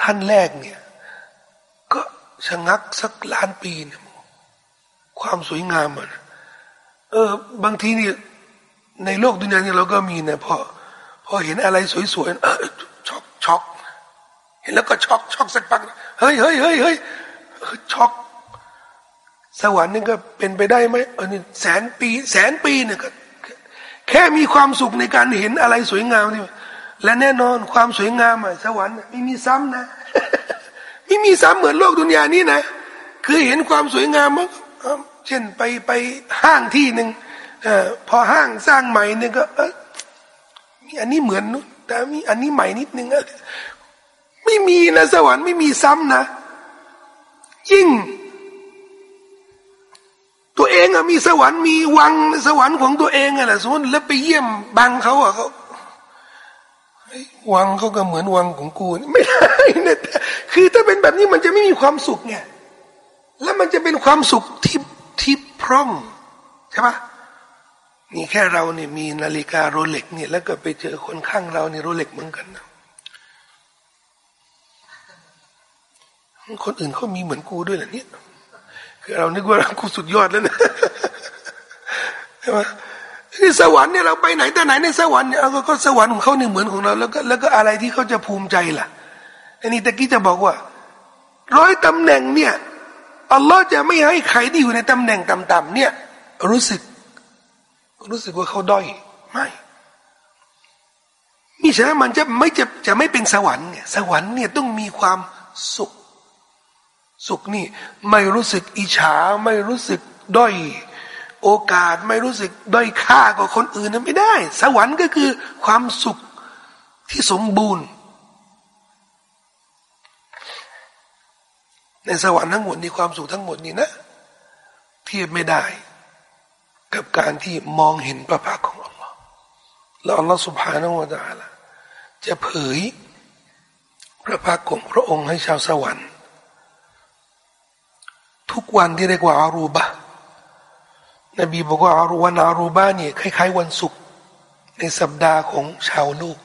ท่านแรกเนี่ย ก็ชะงักสักล้านปีเนี่ยความสวยงามมันเออบางทีเนี่ยในโลกดุนยาเนี่ยเราก็มีเนี่ยพอ อเห็นอะไรสวยๆเออช็อกช็อกเห็นแล้วก็ช็อกช็อกสักพักเฮ้ยเฮ้ยเฮ้ยเฮ้ยช็อกสวรรค์นี่ก็เป็นไปได้ไหมเออนี่แสนปี แสนปีเนี่ยก็แค่มีความสุขในการเห็นอะไรสวยงามนี่และแน่นอนความสวยงามอะสวรรค์ไม่มีซ้ำนะไม่มีซ้ำเหมือนโลกดุนยานี้นะ คือเห็นความสวยงามมั้งเช่นไปไปห้างที่หนึ่งอพอห้างสร้างใหม่เนี่ยก็ อันนี้เหมือนนู้นแต่มีอันนี้ใหม่นิดนึงไม่มีนะสวรรค์ไม่มีซ้ำนะ ยิ่งตัวตัวเองอะมีสวรรค์มีวังสวรรค์ของตัวเองอะแหละสมมติแล้วไปเยี่ยมบังเขาอะเขาวังเขาก็เหมือนวังของกูไม่ได้นะคือถ้าเป็นแบบนี้มันจะไม่มีความสุขไงแล้วมันจะเป็นความสุขที่ที่พร่องใช่ปะ นี่แค่เราเนี่ยมีนาฬิกาโรเล็กเนี่ยแล้วก็ไปเจอคนข้างเราเนี่ยโรเล็กเหมือนกันนะคนอื่นเขามีเหมือนกูด้วยเหรอเนี่ยคือเรานึกว่ากูสุดยอดแล้วนะใช่ไหมที่สวรรค์เนี่ยเราไปไหนแต่ไหนในสวรรค์เนี่ยก็สวรรค์ของเขาเนี่ยเหมือนของเรา แล้วก็แล้วก็อะไรที่เขาจะภูมิใจล่ะอันนี้ตะกี้จะบอกว่า ร้อยตำแหน่งเนี่ยอัลลอฮ์จะไม่ให้ใครที่อยู่ในตำแหน่งต่ำๆเนี่ย รู้สึก รู้สึกว่าเขาด้อยไม่มิฉะนั้นมันจะไม่จะจะไม่เป็นสวรรค์เนี่ยสวรรค์เนี่ยต้องมีความสุข สุขนี่ ไม่รู้สึกอิจฉาไม่รู้สึกด้อย โอกาสไม่รู้สึกด้อยค่ากว่าคนอื่นนั้นไม่ได้ สวรรค์ก็คือความสุขที่สมบูรณ์ ในสวรรค์ทั้งหมดนี้ความสุขทั้งหมดนี้นะเทียบไม่ได้ กับการที่มองเห็นพระพักของอัลลอฮ์แล้วอัลลอฮ์สุบฮานาอูตาละจะเผยพระพักของพระองค์ให้ชาวสวรรค์ ทุกวันที่เรียกว่าอารูบะนบีบอกว่าอารุวันอารูบาเนี่ยคล้ายๆ วันศุกร์ในสัปดาห์ของชาวโลก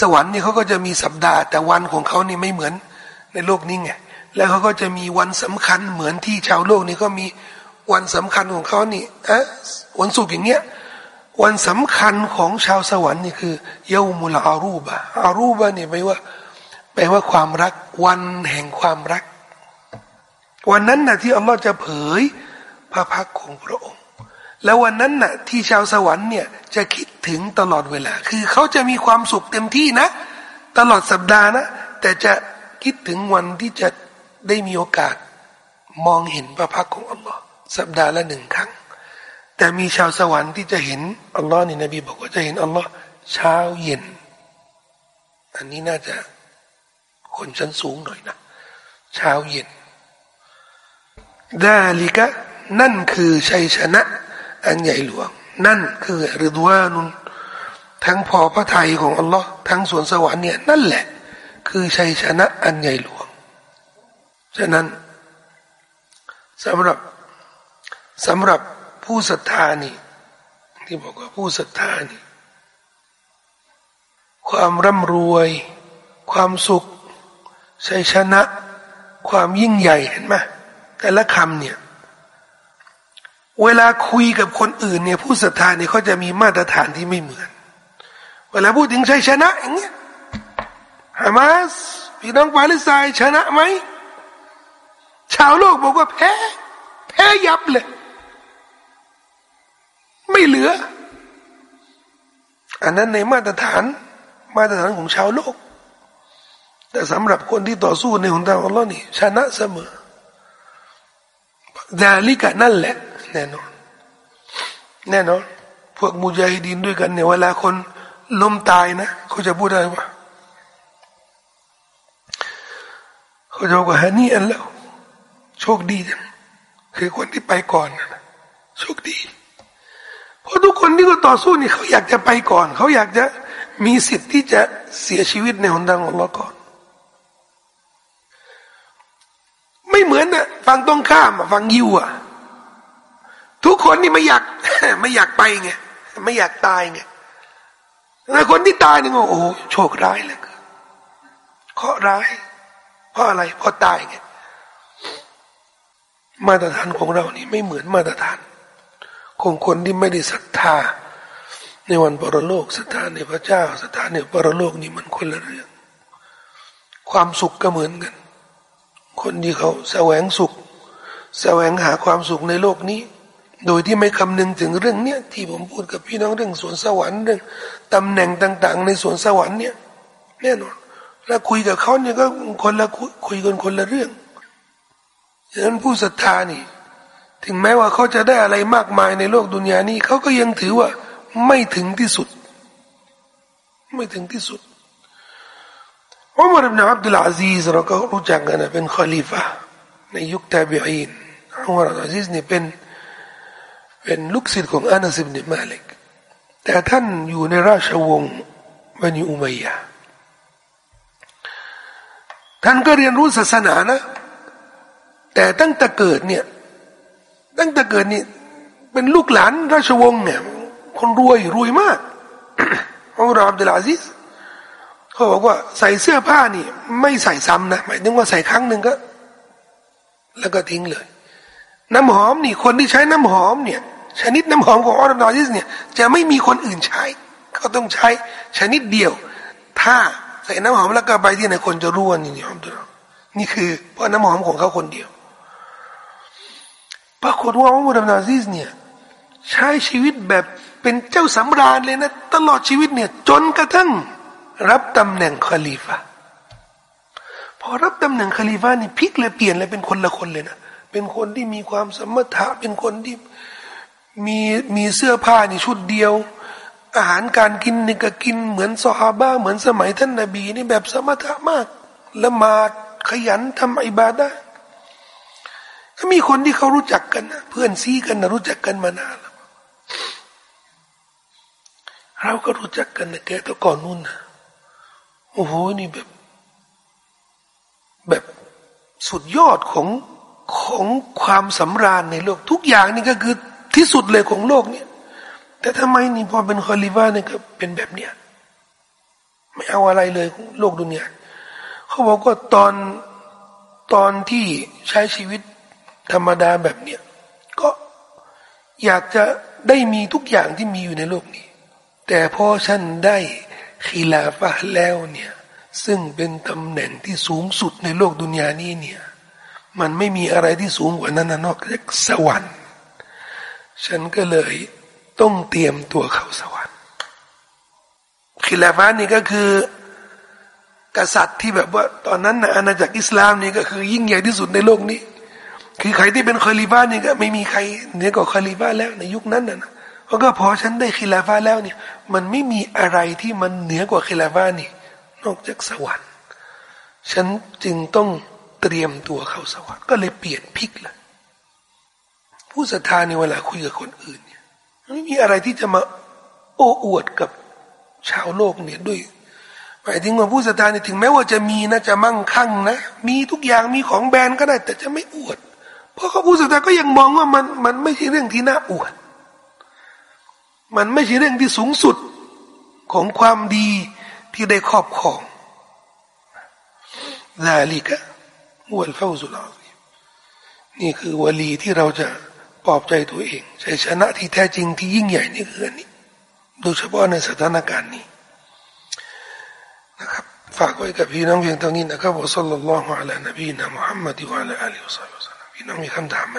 สวรรค์นี่เขาก็จะมีสัปดาห์ แต่วันของเขานี่ไม่เหมือนในโลกนี้ไงแล้วเขาก็จะมีวันสำคัญเหมือนที่ชาวโลกนี่ก็มี วันสำคัญของเขานี่อะวันศุกร์อย่างเงี้ยวันสำคัญของชาวสวรรค์นี่คือเยามุลอารูบะอารูบะเนี่ยแปลว่าแปลว่าความรัก วันแห่งความรัก วันนั้นนะที่อัลลอฮ์จะเผยพระพักของพระองค์ แล้ววันนั้นน่ะที่ชาวสวรรค์เนี่ยจะคิดถึงตลอดเวลา คือเขาจะมีความสุขเต็มที่นะ ตลอดสัปดาห์นะแต่จะคิดถึงวันที่จะได้มีโอกาสมองเห็นพระพักของอัลลอฮ์ สัปดาห์ละหนึ่งครั้ง แต่มีชาวสวรรค์ที่จะเห็นอัลลอฮ์นี่นบีบอกว่าจะเห็นอัลลอฮ์เช้าเย็น อันนี้น่าจะคนชั้นสูงหน่อยนะเช้าเย็นดาลิกะนั่นคือชัยชนะ อันใหญ่หลวง นั่นคือฤดูวานุนทั้งพอพระทัยของอัลลอฮ์ทั้งสวนสวรรค์เนี่ยนั่นแหละ คือชัยชนะอันใหญ่หลวง ฉะนั้นสำหรับ สำหรับผู้ศรัทธานี่ ที่บอกว่าผู้ศรัทธานี่ ความร่ำรวย ความสุขชัยชนะ ความยิ่งใหญ่เห็นไหมแต่ละคำเนี่ย เวลาคุยกับคนอื่นเนี่ย ผู้ศรัทธาเนี่ยเขาจะมีมาตรฐานที่ไม่เหมือน เวลาพูดถึงชัยชนะอย่างเงี้ยฮามาสพี่น้องปาเลสไตน์ชนะไหมชาวโลกบอกว่าแพ้ แพ้ยับเลย ไม่เหลือ อันนั้นในมาตรฐาน มาตรฐานของชาวโลก แต่สำหรับคนที่ต่อสู้ในหนทางของเรานี่ชนะเสมอดาลิกะนั่นแหละ แน่นอน แน่นอน พวกมุจาฮิดินด้วยกันเนี่ยเวลาคนล้มตายนะเขาจะพูดอะไรวะเขาจะบอกว่าฮนี่อันแล้ว โชคดีจังคือคนที่ไปก่อนนะโชคดี เพราะทุกคนที่ก็ต่อสู้นี่เขาอยากจะไปก่อน เขาอยากจะมีสิทธิ์ที่จะเสียชีวิตในหนทางของเราก่อน ไม่เหมือนนะฝั่งตรงข้ามฝั่งยิวอะทุกคนนี่ไม่อยากไม่อยากไปไงไม่อยากตายไงแต่คนที่ตายนี่โอ้โหโชคร้ายเลยเคราะร้าย เพราะอะไรเพราะตายไงมาตรฐานของเรานี่ไม่เหมือนมาตรฐาน ของคนที่ไม่ได้ศรัทธา ในวันปรโลกศรัทธาในพระเจ้าศรัทธาในปรโลกนี่มันคนละเรื่อง ความสุขก็เหมือนกัน คนที่เขาแสวงสุข แสวงหาความสุขในโลกนี้ โดยที่ไม่คำนึงถึงเรื่องเนี้ยที่ผมพูดกับพี่น้องเรื่องสวนสวรรค์เรื่องตำแหน่งต่าง ๆ ในสวนสวรรค์เนี่ยแน่นอนแล้วคุยกับเขาเนี่ยก็คนละคุยกันคนละเรื่องฉะนั้นผู้ศรัทธานี่ ถึงแม้ว่าเขาจะได้อะไรมากมายในโลกดุนยานี้เขาก็ยังถือว่าไม่ถึงที่สุด ไม่ถึงที่สุดอุมารอิบนาอับดุลอาซีซเราก็รู้จักกันนะเป็นคอลีฟะในยุคตาบิอินอุมารอับดุลอาซีซนี่ยเป็นเป็นลูกศิษย์ของอานาซิบเนมาเล็กแต่ท่านอยู่ในราชวงศ์บันิอุมัยยาท่านก็เรียนรู้ศาสนานะ แต่ตั้งแต่เกิดเนี่ย ตั้งแต่เกิดนี่เป็นลูกหลานราชวงศ์เนี่ย คนรวยรวยมากอุรอับดุลอาซิสเขาบอกว่าใส่เสื้อผ้านี่ ไม่ใส่ซ้ำนะหมายถึงว่าใส่ครั้งหนึ่งก็ แล้วก็ทิ้งเลย น้ำหอมนี่คนที่ใช้น้ำหอมเนี่ย ชนิดน้ำหอมของอัลลอฮ์ซิสเนี่ย จะไม่มีคนอื่นใช้ เขาต้องใช้ชนิดเดียว ถ้าใส่น้ำหอมแล้วก็ไปที่ไหนคนจะรู้ว่านี่หอมตัวนี่คือเพราะน้ำหอมของเขาคนเดียว ปรากฏว่าอุลามนาซิสเนี่ยใช้ชีวิตแบบเป็นเจ้าสำราญเลยนะ ตลอดชีวิตเนี่ย จนกระทั่งรับตำแหน่งคาลีฟะพอรับตำแหน่งคาลีฟะนี่พลิกเลยเปลี่ยนเลยเป็นคนละคนเลยนะเป็นคนที่มีความสมถะเป็นคนที่มีมีเสื้อผ้านี่ชุดเดียว อาหารการกินนี่ก็กินเหมือนซอฮาบะเหมือนสมัยท่านนาบีนี่แบบสมถะมากละหมาดขยันทำอิบาดะ มีคนที่เขารู้จักกันนะเพื่อนซีกันนะรู้จักกันมานานแล้วเราก็รู้จักกันนะแกแต่ก่อนนู่นนะโอ้โหนี่แบบ แบบสุดยอดของของความสำราญในโลก ทุกอย่างนี่ก็คือที่สุดเลยของโลกเนี่ย แต่ทำไมนี่พอเป็นคอลิฟาเนี่ยก็เป็นแบบเนี้ยไม่เอาอะไรเลยโลกดุนยาเขาบอกว่าตอนตอนที่ใช้ชีวิต ธรรมดาแบบเนี้ยก็อยากจะได้มีทุกอย่างที่มีอยู่ในโลกนี้ แต่พอฉันได้ขีลาฟะแล้วเนี่ยซึ่งเป็นตำแหน่งที่สูงสุดในโลกดุนยานี้เนี่ยมันไม่มีอะไรที่สูงกว่านั้นนอกจากสวรรค์ฉันก็เลยต้องเตรียมตัวเข้าสวรรค์ขีลาฟะนี่ก็คือกษัตริย์ที่แบบว่า ตอนนั้นนะอาณาจักรอิสลามนี่ก็คือยิ่งใหญ่ที่สุดในโลกนี้ คือใครที่เป็นคอลีฟานี่ก็ไม่มีใครเหนือกว่าคอลีฟาแล้วในยุคนั้นนะราะก็พอฉันได้คิลาฟาแล้วเนี่ย มันไม่มีอะไรที่มันเหนือกว่าคิลาฟานี่ นอกจากสวรรค์ ฉันจึงต้องเตรียมตัวเข้าสวรรค์ก็เลยเปลี่ยนพิกเลยผู้ศรัทธาในเวลาคุยกับคนอื่นเนี่ยไม่มีอะไรที่จะมาโอ้อวดกับชาวโลกเนี่ยด้วยหมายถึงว่าผู้ศรัทธาเนี่ยถึงแม้ว่าจะมีนะจะมั่งคั่งนะ มีทุกอย่างมีของแบรนด์ก็ได้ แต่จะไม่อวด พราะเขาผู้ศรัทธาก็ยังมองว่ามันมันไม่ใช่เรื่องที่น่าอวด มันไม่ใช่เรื่องที่สูงสุดของความดีที่ได้ครอบครองลาลิกะวัลฟาวซุลานี่คือวลีที่เราจะปลอบใจตัวเองชัยชนะที่แท้จริงที่ยิ่งใหญ่นี่คืออันนี้ โดยเฉพาะในสถานการณ์นี้นะครับฝากไว้กับพี่น้องเพียงเท่านี้นะครับอัสลลัลลอฮุอะลัยนบีนะมุฮัมมัดวะอะลัยอัลลอฮฺสัลลัม พี่น้องมีคำถามไหม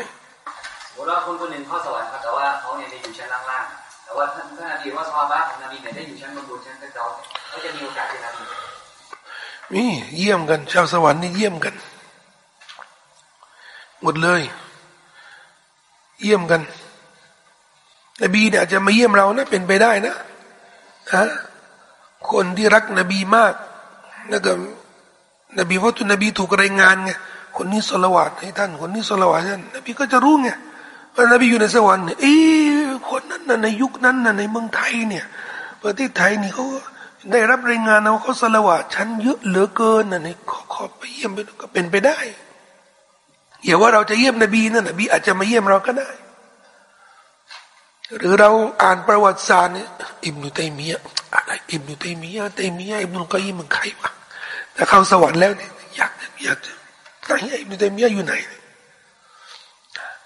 ว่าคนคนหนึ่งเข้าสวรรค์ครับแต่ว่าเขาเนี่ยอยู่ชั้นล่างว่าท่านท่านนบีว่าซอบ้าของนบีเนี่ยได้อยู่ชั้นบนบนชั้นเจ้าเขาจะมีโอกาสเป็นนบีมีเยี่ยมกัน ชาวสวรรค์นี่เยี่ยมกัน หมดเลย เยี่ยมกันนบีเนี่ยจะมาเยี่ยมเรานะเป็นไปได้นะฮะคนที่รักนบีมากแล้วก็นบีเพราะตุนบีถูกรายงานไง คนนี้สละวัดให้ท่าน คนนี้สละวัดท่านนบีก็จะรู้ไงว่านบีอยู่ในสวรรค์เนี่ยอคนนั้นน่ะในยุคนั้นน่ะในเมืองไทยเนี่ยประเทศไทยนี่เขาได้รับรายงานเอาเขาสละวะชั้นเยอะเหลือเกินน่ะนี่ขอขอไปเยี่ยมไปก็เป็นไปได้อย่าว่าเราจะเยี่ยมนบีนั่นนบีอาจจะมาเยี่ยมเราก็ได้ หรือเราอ่านประวัติศาสตร์เนี่ยอิบนุตัยมียะอะไรอิบนุตัยมียะตัยมียะอิบนุกอยิมันใครวะแต่เข้าสวรรค์แล้วเนี่ยอยากอยากจะ ไหนอิบนุตัยมียะอยู่ไหน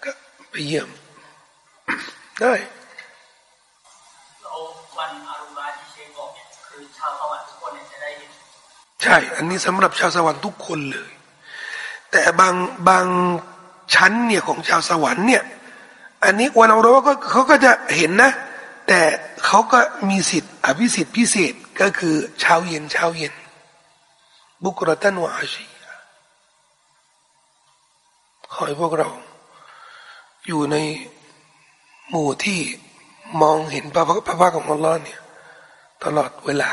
ก็ไปเยี่ยมได้ใช่ อันนี้สำหรับชาวสวรรค์ทุกคนเลย แต่บางบางชั้นเนี่ยของชาวสวรรค์เนี่ย อันนี้วันเราก็เขาก็จะเห็นนะ แต่เขาก็มีสิทธิ์อภิสิทธิ์พิเศษก็คือเช้าเย็นเช้าเย็น บุครตันวาชี ขอให้พวกเรา อยู่ในหมู่ที่มองเห็นพระพักของอัลลอฮ์เนี่ย ตลอดเวลา